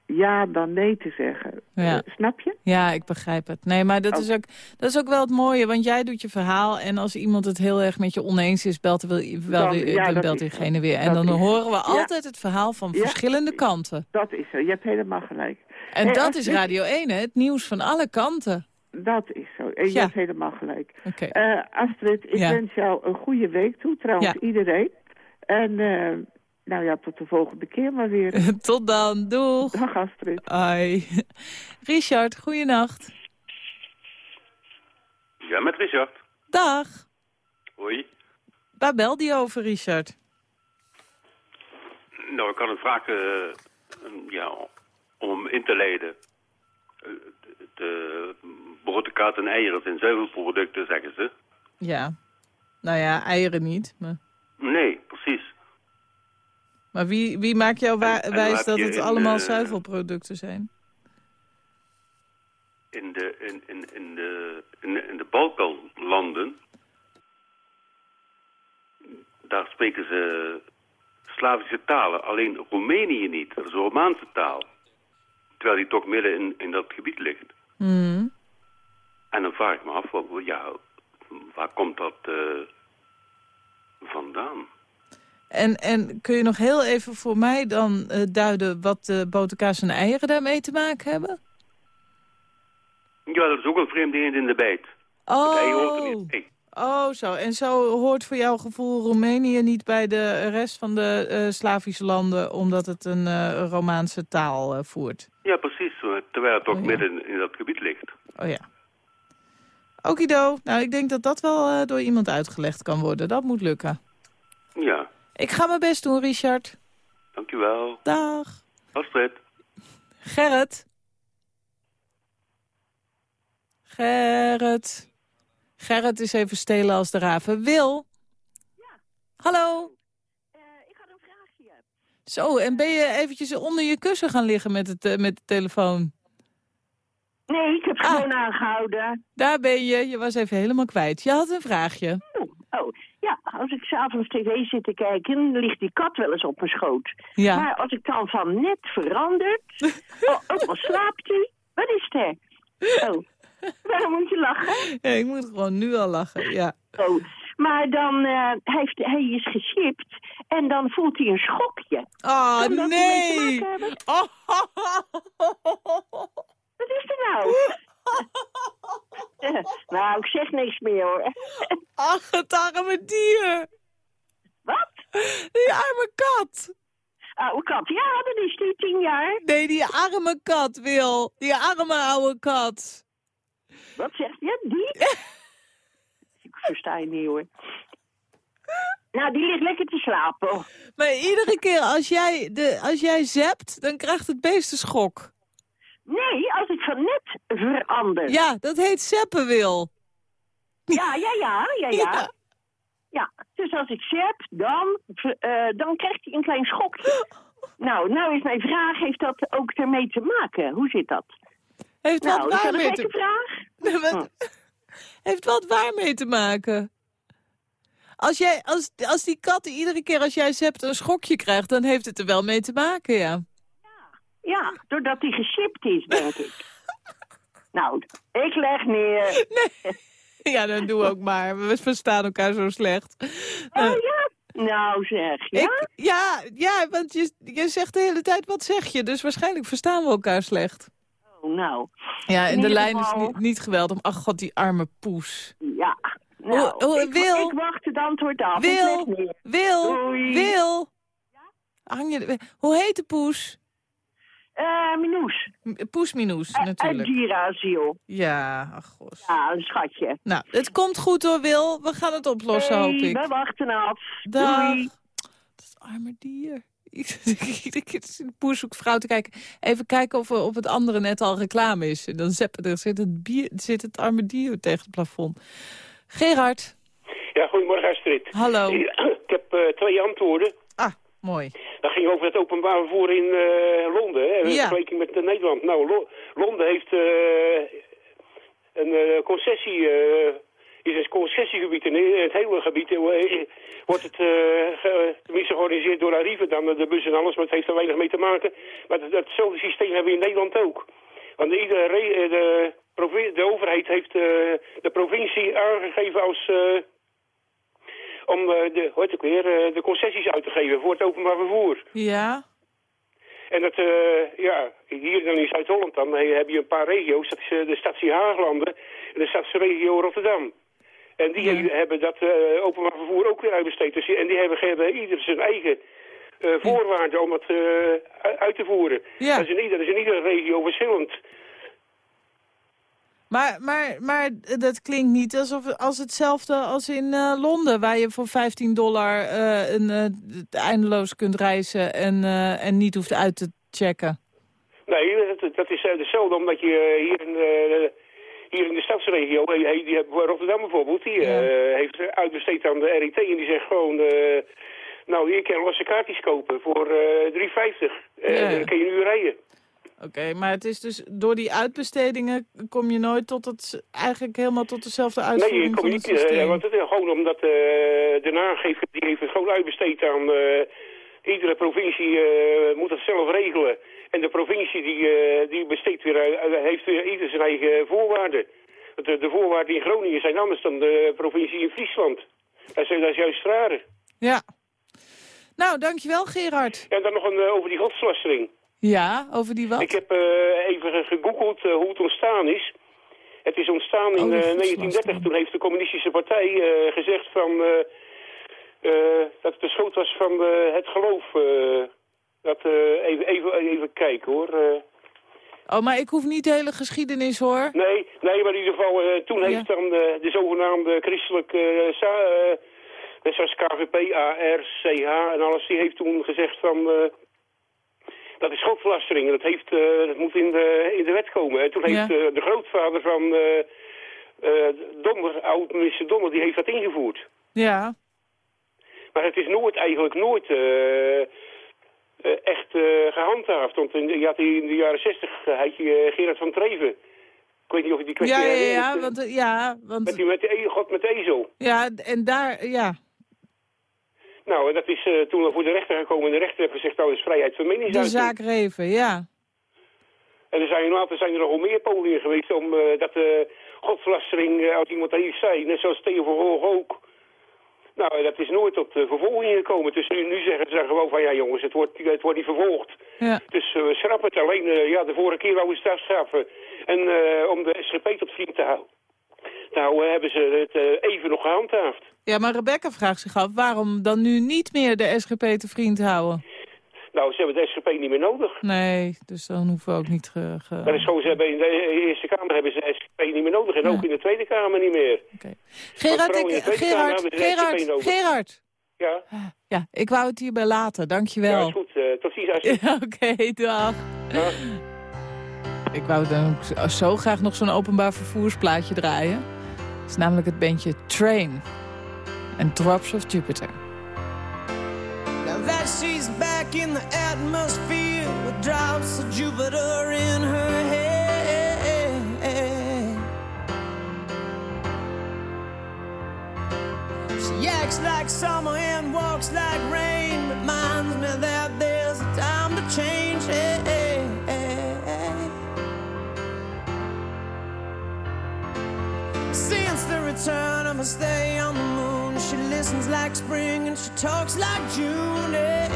ja dan nee te zeggen. Ja. Eh, snap je? Ja, ik begrijp het. Nee, maar dat, Oh. is ook, dat is ook wel het mooie, want jij doet je verhaal... en als iemand het heel erg met je oneens is, belt, wel, wel Dan- ja, belt diegene weer. En dan horen we altijd het verhaal van verschillende kanten. Dat is zo. Je hebt helemaal gelijk. En Hey, dat is Radio 1, hè? het nieuws van alle kanten. Dat is zo. En je Ja. hebt helemaal gelijk. Eh, Astrid, ik Ja. wens jou een goede week toe. Trouwens, Ja. iedereen. En eh, Nou ja, tot de volgende keer maar weer. Tot dan, doeg. Dag Astrid. Hoi. Richard, goeienacht. Ja, met Richard. Dag. Hoi. Waar belde je over, Richard? Nou, ik had een vraag eh, ja, om in te leiden. Eh, de- De broodkaart en eieren zijn zuivelproducten, zeggen ze. Ja. Nou ja, eieren niet. Maar, Nee, precies. Maar wie, wie maakt jou wa- En- en wijs dat het in, allemaal eh, zuivelproducten zijn? In de, in, in, in de, in, de- in de Balkanlanden, daar spreken ze Slavische talen. Alleen Roemenië niet. Dat is een Romaanse taal. Terwijl die toch midden in, in dat gebied ligt. Hmm. En dan vraag ik me af, ja, waar komt dat eh, vandaan? En, en kun je nog heel even voor mij dan eh, duiden wat de boterkaas en eieren daarmee te maken hebben? Ja, dat is ook een vreemde eend in de bijt. Het ei hoort er Oh, niet bij. oh zo. En zo hoort voor jouw gevoel Roemenië niet bij de rest van de eh, Slavische landen... omdat het een eh, Romaanse taal voert. Ja, precies. Terwijl het toch Oh, ja. midden in dat gebied ligt. Oh ja. Okido. Nou, ik denk dat dat wel door iemand uitgelegd kan worden. Dat moet lukken. Ja, Ik ga mijn best doen, Richard. dankjewel. Dag. Astrid. Gerrit. Gerrit. Gerrit is even stelen als de raven. Wil? Ja. Hallo? ik had een vraagje. Zo, en ben je eventjes onder je kussen gaan liggen met, het, eh, met de telefoon? Nee, ik heb Ah. gewoon aangehouden. Daar ben je. Je was even helemaal kwijt. Je had een vraagje. Oh, ja, als ik s'avonds tv zit te kijken, ligt die kat wel eens op mijn schoot. Ja. Maar als ik dan van net veranderd, oh, ook al slaapt hij, wat is er? Oh, waarom moet je lachen? Ja, ik moet gewoon nu al lachen, ja. Oh, maar dan eh, heeft, hij is geshipped en dan voelt hij een schokje. Oh, nee. Oh. Wat is er nou? Nou, ik zeg niks meer hoor. Ach, het arme dier. Wat? Die arme kat. Oude kat, ja, dat is die tien jaar. Nee, die arme kat, Wil. Die arme oude kat. Wat zegt je? Die? ik versta je niet hoor. Nou, die ligt lekker te slapen. Maar iedere keer als jij, de, als jij zept, dan krijgt het beest een schok. Nee, als ik van net verander. Ja, dat heet zeppen, Wil. Ja, ja, ja, ja, ja. Ja. Ja, dus als ik zep, dan, eh, dan krijgt hij een klein schokje. Nou, nou is mijn vraag, heeft dat ook ermee te maken? Hoe zit dat? Heeft nou, wat dat een waarmee gekke te... vraag? Nee, wat- Heeft wat waarmee te maken? Als, jij, als, als die kat iedere keer als jij zept een schokje krijgt, dan heeft het er wel mee te maken, ja. Ja, doordat hij geshipped is, denk ik. nou, ik leg neer. Ja, dan doe ook maar. We verstaan elkaar zo slecht. Oh Eh, ja? Nou zeg, ja? ik, ja, ja, want je, je zegt de hele tijd wat zeg je, dus waarschijnlijk verstaan we elkaar slecht. Oh, nou. Ja, en de lijn is niet, niet geweldig. Ach god, die arme poes. Ja. Nou, ik, Wil? ik wacht het antwoord af. Wil? Wil, Doei. Wil. Hang je, hoe heet de poes? Eh, Minoes. Poes Minoes, Uit natuurlijk. dierenasiel. Ja, ach god. Ja, een schatje. Nou, het komt goed hoor, Wil. We gaan het oplossen, Hey, hoop ik. we wachten af. Dag. Doei. Dat arme dier. Iedere keer zit een poes zoekt vrouw te kijken. Even kijken of er op het andere net al reclame is. En dan zeppen, er zit het, bier, zit het arme dier tegen het plafond. Gerard. Ja, goedemorgen Astrid. Hallo. Ik heb eh, twee antwoorden. Mooi. Dat ging over het openbaar vervoer in eh, Londen, hè, in Ja. vergelijking met eh, Nederland. Nou, Lo- Londen heeft eh, een concessie, is een concessiegebied. En in het hele gebied wordt het eh, ge- tenminste georganiseerd door Arriva, dan de bus en alles, maar het heeft er weinig mee te maken. Maar dat, datzelfde systeem hebben we in Nederland ook. Want iedere re- de, de overheid heeft de provincie aangegeven als... om eh, de, het ook weer, eh, de concessies uit te geven voor het openbaar vervoer. Ja? En dat, eh, ja, hier dan in Zuid-Holland dan heb je een paar regio's. Dat is de statie Haaglanden en de stadsregio Rotterdam. En die he- hebben dat openbaar vervoer ook weer uitbesteed. Dus, en die hebben, hebben ieder zijn eigen eh, voorwaarden om het u- uit te voeren. Ja. Dat, is in ieder, dat is in iedere regio verschillend. Maar, maar, maar dat klinkt niet alsof als hetzelfde als in eh, Londen... waar je voor 15 dollar eh, een, eh, eindeloos kunt reizen en, en niet hoeft uit te checken. Nee, dat, dat is hetzelfde omdat je hier in, hier in de stadsregio, Rotterdam bijvoorbeeld, die heeft uitbesteed aan de RIT en die zegt gewoon, nou hier kan je losse kaartjes kopen voor eh 3,50 Eh, Ja. dan kun je nu rijden. Oké, maar het is dus door die uitbestedingen kom je nooit tot het, eigenlijk helemaal tot dezelfde Nee, uitvoering van je het niet, eh, systeem. want het is gewoon omdat eh de nagever die heeft het gewoon uitbesteed aan eh, iedere provincie moet het zelf regelen. En de provincie die, die besteedt weer, heeft weer ieder zijn eigen voorwaarden. De, de voorwaarden in Groningen zijn anders dan de provincie in Friesland. Dat is, dat is juist raar. Ja. Nou, dankjewel Gerard. En dan nog een, over die godslastering. Ja, over die wat? Ik heb eh, even gegoogeld eh, hoe het ontstaan is. Het is ontstaan in Oh, eh, godslastering. 1930. Toen heeft de communistische partij eh, gezegd van, eh, eh, dat het de schuld was van eh, het geloof. eh, dat, eh, even, even, even kijken hoor. eh. Oh, maar ik hoef niet de hele geschiedenis hoor. nee, nee, maar in ieder geval, eh, toen Ja. heeft dan eh, de zogenaamde christelijke, eh, eh, net zoals KVP, AR, CH en alles, die heeft toen gezegd van... dat is godslastering. Dat, heeft, eh, dat moet in de, in de wet komen. En toen heeft Ja. eh, de grootvader van eh Dommer, oud-minister Dommer, die heeft dat ingevoerd. Ja. Maar het is nooit, eigenlijk nooit echt eh, gehandhaafd. Want in de, je had in de jaren zestig had je Gerard van Treven. Ik weet niet of je die kwestie Ja, ja, ja, want, ja, want Met, die, met de e- God met de ezel. ja, en daar, ja. Nou, en dat is eh, toen voor de rechter gekomen. En de rechter heeft gezegd, nou is vrijheid van De meningsuiting. zaak Reven, ja. En er zijn, later zijn er nogal meer pogingen geweest om eh, dat de godslastering, eh, als iemand dat iets zei, net zoals Theo van ook. Nou, dat is nooit tot uh, vervolging gekomen. Dus nu, nu zeggen ze gewoon van, ja jongens, het wordt, het wordt niet vervolgd. Ja. Dus we schrappen het. Alleen, ja, de vorige keer wouden ze het afschaffen. En om de SGP tot vriend te houden, houden hebben ze het even nog gehandhaafd. Ja, maar Rebecca vraagt zich af waarom dan nu niet meer de SGP te vriend houden. Nou, ze hebben de SGP niet meer nodig. Nee, dus dan hoeven we ook niet... Ge, ge- Dat is gewoon, ze hebben in de Eerste Kamer hebben ze de SGP niet meer nodig. En ook in de Tweede Kamer niet meer. Gerard, vooral in de ik, Gerard, Gerard. Gerard. Ja, Ja, ik wou het hierbij laten, dankjewel. ja is goed. Eh, tot ziens. Ja, Oké, dag. Ik wou dan zo graag nog zo'n openbaar vervoersplaatje draaien. Het is namelijk het bandje Train en Drops of Jupiter. Now that she's back in the atmosphere with drops of Jupiter in her head. She acts like summer and walks like rain. Reminds me that there's a time to change. Since the return of her stay on the moon, she listens like spring and she talks like June. eh,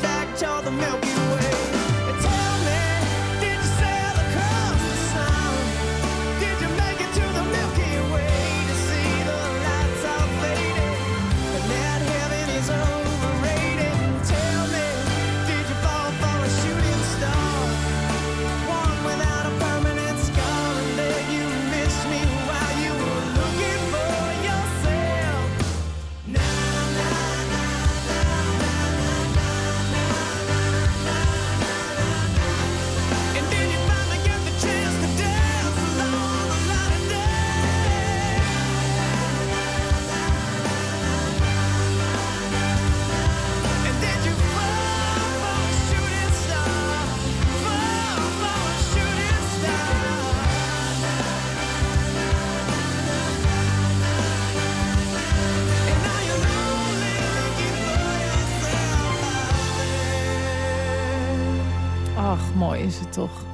back to the milky toch.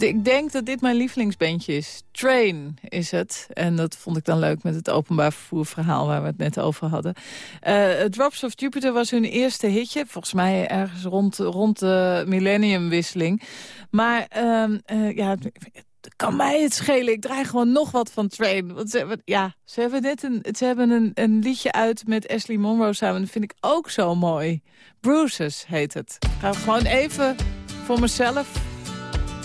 Ik denk dat dit mijn lievelingsbandje is. Train is het. En dat vond ik dan leuk met het openbaar vervoerverhaal waar we het net over hadden. Eh, Drops of Jupiter was hun eerste hitje. Volgens mij ergens rond, rond de millenniumwisseling. Maar uh, uh, ja, kan mij het schelen. Ik draai gewoon nog wat van Train. Want ze hebben, ja, ze hebben net een, ze hebben een, een liedje uit met Ashley Monroe samen. Dat vind ik ook zo mooi. Bruises heet het. Gaan we gewoon even voor mezelf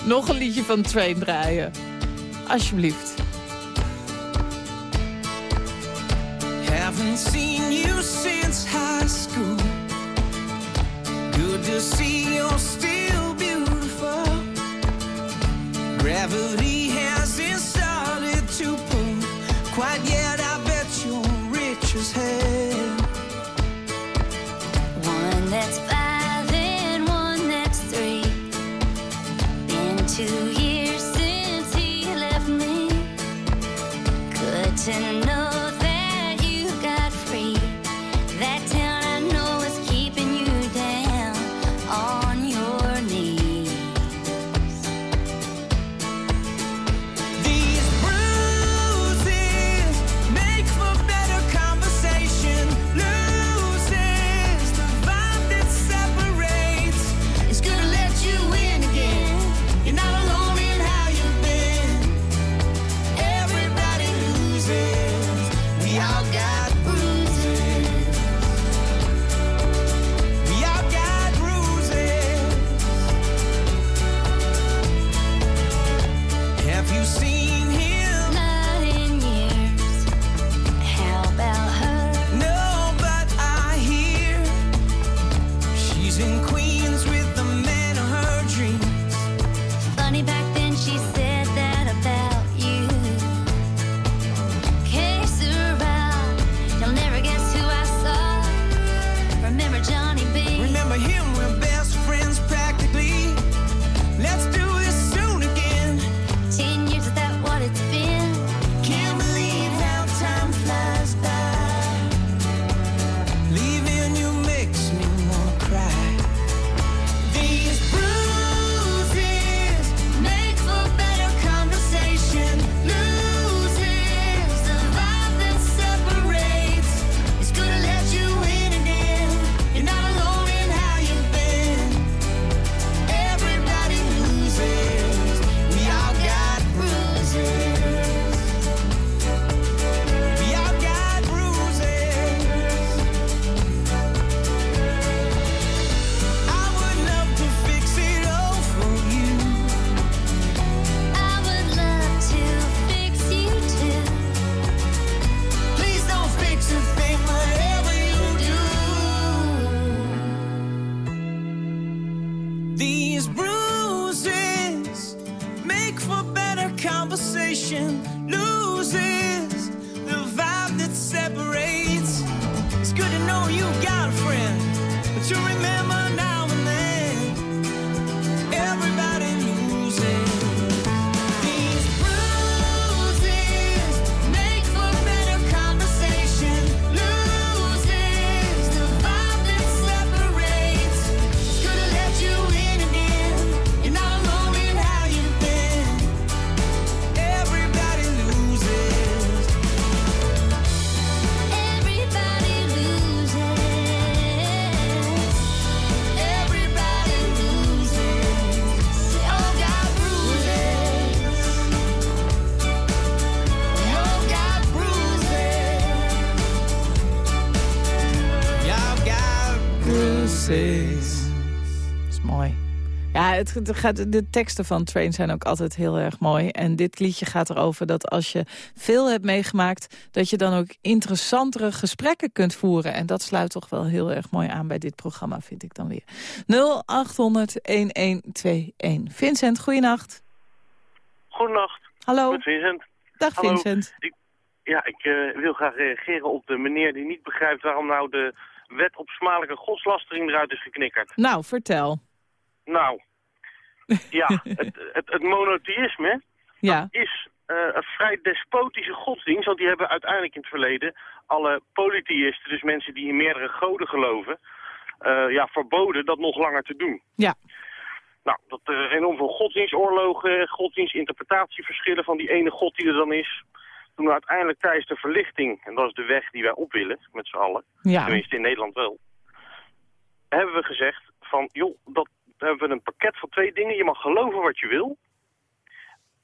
nog een liedje van Train draaien. Alsjeblieft. Haven't seen you since high school. Good to see you're still beautiful. Gravity hasn't started to pull quite yet. I bet you're rich as hell. One that's to you. Het, gaat, de teksten van Train zijn ook altijd heel erg mooi. En dit liedje gaat erover dat als je veel hebt meegemaakt... dat je dan ook interessantere gesprekken kunt voeren. En dat sluit toch wel heel erg mooi aan bij dit programma, vind ik dan weer. 0800-1121. Vincent, goeienacht. Goedenacht. Hallo. Met Vincent. Dag Hallo. Vincent. Ik, ja, ik eh, wil graag reageren op de meneer die niet begrijpt waarom nou de wet op smadelijke godslastering eruit is geknikkerd. Nou, vertel. Nou, ja, het, het, het monotheïsme Ja. is eh, een vrij despotische godsdienst, want die hebben uiteindelijk in het verleden alle polytheïsten, dus mensen die in meerdere goden geloven, eh, ja, verboden dat nog langer te doen. Ja. Nou, dat er enorm veel godsdienstoorlogen, godsdienstinterpretatieverschillen van die ene god die er dan is. Toen we uiteindelijk tijdens de verlichting, en dat is de weg die wij op willen, met z'n allen, Ja. tenminste in Nederland wel, hebben we gezegd van, joh, dat hebben we een pakket van twee dingen. Je mag geloven wat je wil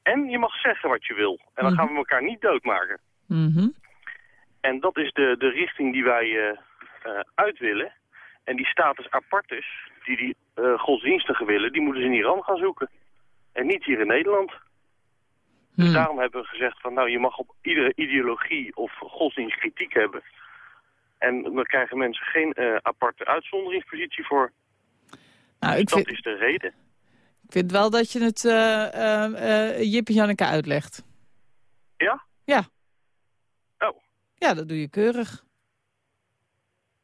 en je mag zeggen wat je wil. En dan gaan we elkaar niet doodmaken. Mhm. En dat is de, de richting die wij eh, eh, uit willen. En die status apartus, die die eh, godsdienstigen willen, die moeten ze in Iran gaan zoeken. En niet hier in Nederland. Dus daarom hebben we gezegd van nou, je mag op iedere ideologie of godsdienst kritiek hebben. En dan krijgen mensen geen aparte uitzonderingspositie voor. Nou, ik dat vind, is de reden. ik vind wel dat je het eh eh, eh, Jip en Janneke uitlegt. Ja? Ja. Oh. Ja, dat doe je keurig.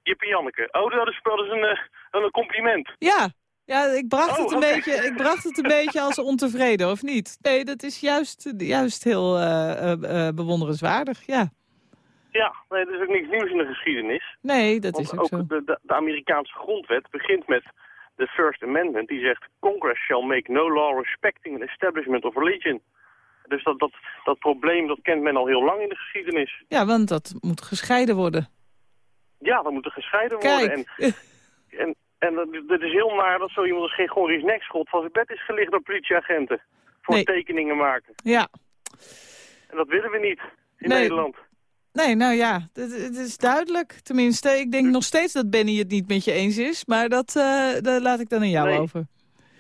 Jip en Janneke. Oh, dat is, dat is een, een compliment. Ja. Ja, ik bracht, Oh, het, een beetje, ik bracht het een beetje als ontevreden, of niet? Nee, dat is juist, juist heel bewonderenswaardig, ja. Ja, nee, er is ook niks nieuws in de geschiedenis. Nee, dat Want is ook zo. De, de, de Amerikaanse grondwet begint met de First Amendment. Die zegt, Congress shall make no law respecting an establishment of religion. Dus dat, dat, dat probleem, dat kent men al heel lang in de geschiedenis. Ja, want dat moet gescheiden worden. Ja, dan moet er gescheiden worden. En, Kijk. en, en dat- het is heel naar dat zo iemand als geen Goris nekschot van zijn bed is gelicht door politieagenten. Voor Nee. tekeningen maken. Ja. En dat willen we niet in Nee. Nederland. Nee, nou ja, het, het is duidelijk. Tenminste, ik denk nog steeds dat Benny het niet met je eens is. Maar dat, eh daar laat ik dan aan jou Nee. over.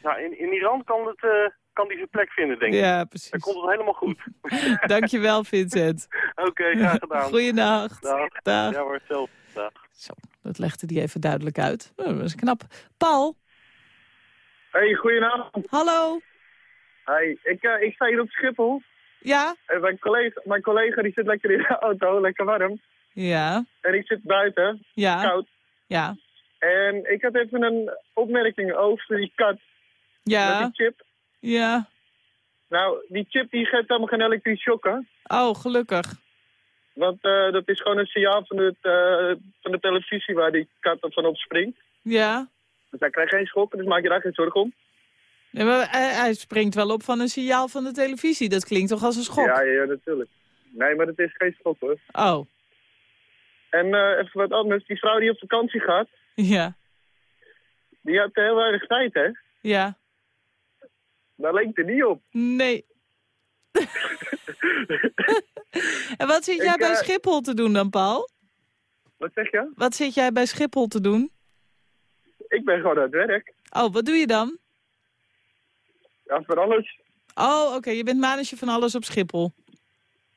Nou, in, in Iran kan, het, eh, kan die zijn plek vinden, denk ik. Ja, precies. Dan komt het helemaal goed. Dankjewel, Vincent. Oké, graag gedaan. Goeienacht. Dag. Dag. Ja hoor, hetzelfde. Dag. Dat legde hij even duidelijk uit. Oh, dat is knap. Paul. Hey, goedenavond. Hallo. Hey, ik, eh, ik sta hier op Schiphol. Ja? En mijn collega, mijn collega die zit lekker in de auto, lekker warm. Ja. En ik zit buiten, Ja. koud. Ja. En ik had even een opmerking over die kat Ja. met die chip. Ja. Nou, die chip die geeft helemaal geen elektrische shocken. Oh, gelukkig. Want eh, dat is gewoon een signaal van, het, eh, van de televisie waar die kat van op springt. Ja. Dus hij krijgt geen schokken, dus maak je daar geen zorgen om. Maar hij, hij springt wel op van een signaal van de televisie. Dat klinkt toch als een schok? Ja, ja, natuurlijk. Nee, maar het is geen schok hoor. Oh. En eh, even wat anders, die vrouw die op vakantie gaat, Ja. die had heel weinig tijd hè. Ja. Daar leek er niet op. Nee. en wat zit jij Ik, bij eh, Schiphol te doen dan, Paul? Wat zeg je? Wat zit jij bij Schiphol te doen? Ik ben gewoon aan het werk. Oh, wat doe je dan? Ja, voor alles. Oh, oké. Je bent manager van alles op Schiphol.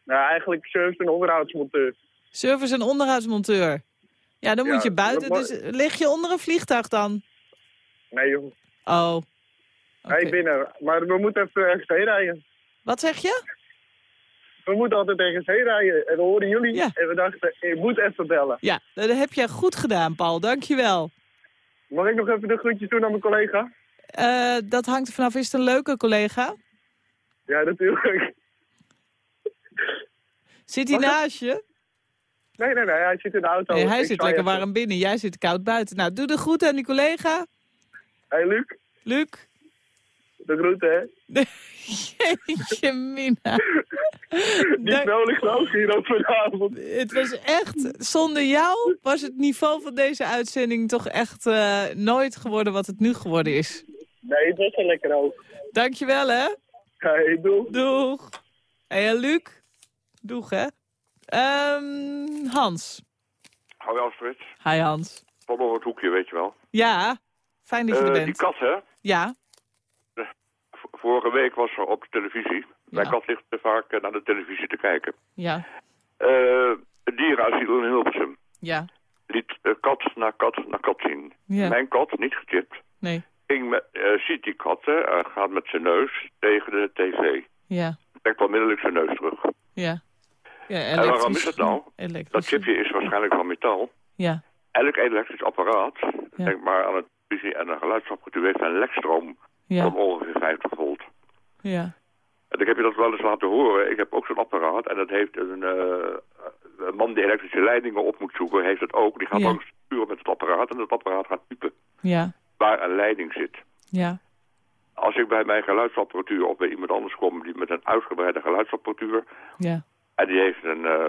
Nou, eigenlijk service en onderhoudsmonteur. Service- en onderhoudsmonteur. Ja, dan Ja, moet je buiten. Dus lig je onder een vliegtuig dan? Nee joh. Oh. Nee, binnen. Maar we moeten even ergens heen rijden. Wat zeg je? We moeten altijd ergens heen rijden. En we horen jullie. En we dachten, je moet even bellen. Ja, dat heb jij goed gedaan, Paul. Dankjewel. Mag ik nog even de groetjes doen aan mijn collega? Eh dat hangt er vanaf. Is het een leuke collega? Ja, natuurlijk. Zit hij naast je? Nee, nee, nee. Hij zit in de auto. Nee, hij zit lekker warm binnen. Jij zit koud buiten. Nou, doe de groet aan die collega. Hey, Luc. Luc. De groeten, hè. Jeetje, Mina. Niet nodig nog hier op vanavond. Het was echt, zonder jou was het niveau van deze uitzending toch echt eh, nooit geworden wat het nu geworden is. Nee, het was wel lekker ook. Dankjewel, hè. Hey, doeg. Doeg. Hé, hey, Luc. Doeg, hè. Ehm, Hans. Hoi Alfred. Hi, Hans. van over het hoekje, weet je wel. Ja, fijn dat je er Eh, bent. die kat, hè? Ja, Vorige week was er op de televisie. Mijn kat ligt te vaak eh, naar de televisie te kijken. ja, Eh het dierenasiel in Hilversum ja, liet eh, kat na kat na kat zien. Ja. Mijn kat, niet gechipt, nee, ging met, eh, ziet die katten, eh, gaat met zijn neus tegen de tv. ja, Trekt onmiddellijk zijn neus terug. ja. ja En waarom is het nou? Dat chipje is waarschijnlijk van metaal. Ja, Elk elektrisch apparaat, Ja. denk maar aan een televisie en een geluidsapparatuur, heeft een lekstroom Ja. van ongeveer 50 volt. ja, En ik heb je dat wel eens laten horen. Ik heb ook zo'n apparaat en dat heeft een, eh, een man die elektrische leidingen op moet zoeken, heeft het ook. Die gaat Ja. langs sturen met het apparaat en dat apparaat gaat piepen ja, waar een leiding zit. ja, Als ik bij mijn geluidsapparatuur of bij iemand anders kom die met een uitgebreide geluidsapparatuur ja, en die heeft een eh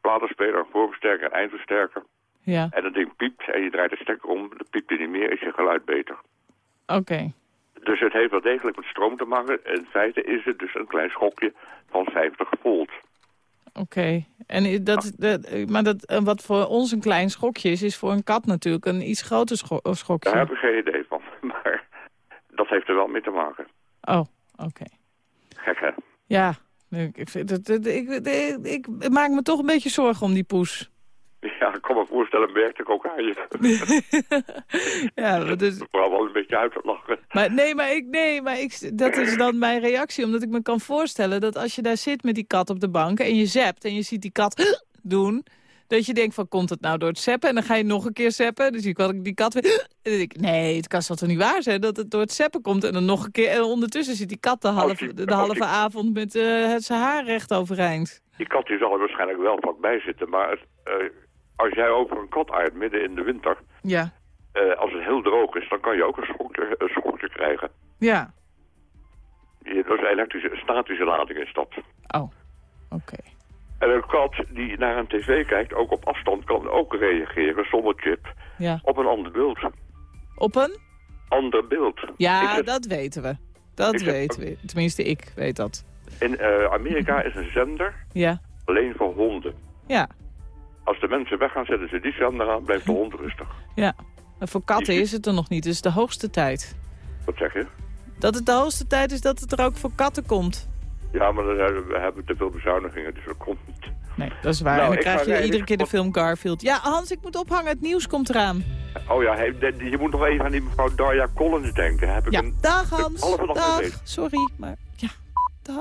platenspeler, een voorversterker, een eindversterker ja. en dat ding piept en je draait de stekker om, dan piept hij niet meer, is je geluid beter. Oké, Dus het heeft wel degelijk met stroom te maken. In feite is het dus een klein schokje van 50 volt. oké. En dat, dat, maar dat, eh, wat voor ons een klein schokje is, is voor een kat natuurlijk een iets groter scho- eh, schokje. Daar heb ik geen idee van. Maar dat heeft er wel mee te maken. Oh, oké. Gek, hè? Ja, ik, ik, ik, ik, maak me toch een beetje zorgen om die poes. Ja, kan me voorstellen, merkte ik ook aan je. Ja, dus, Vooral wel een beetje uit te lachen. maar nee, maar, ik, nee, maar ik, dat is dan mijn reactie. Omdat ik me kan voorstellen dat als je daar zit met die kat op de bank... en je zept en je ziet die kat doen... dat je denkt van, komt het nou door het zeppen? En dan ga je nog een keer zeppen. Zie ik wel die kat weer... En dan denk ik, nee, het kan toch niet waar zijn dat het door het zeppen komt. En dan nog een keer... En ondertussen zit die kat de, half, die- de, als halve avond met het zijn haar recht overeind. Die kat die zal er waarschijnlijk wel vlakbij zitten. Maar het, eh, als jij over een kat uit midden in de winter... Ja, eh, als het heel droog is, dan kan je ook een schokje, een schokje krijgen. ja. Je, dat is een elektrische, statische lading is dat. Oh, oké. En een kat die naar een tv kijkt, ook op afstand, kan ook reageren zonder chip Ja. op een ander beeld. Op een? Ander beeld. Ja, dat weten we. Dat weten we. Tenminste, ik weet dat. In eh, Amerika is een zender Ja, alleen voor honden. ja, Als de mensen weggaan, zetten ze die zender aan, blijft de hond rustig. ja. Voor katten is het er nog niet. Het is de hoogste tijd. Wat zeg je? Dat het de hoogste tijd is dat het er ook voor katten komt. Ja, maar dan hebben we hebben te veel bezuinigingen, dus dat komt niet. Nee, dat is waar. Nou, en dan krijg je iedere keer de film Garfield. Ja, Hans, ik moet ophangen. Het nieuws komt eraan. Oh ja, hey, je moet nog even aan die mevrouw Darja Collins denken. Heb ik Ja, een dag Hans. Dag. Sorry, maar...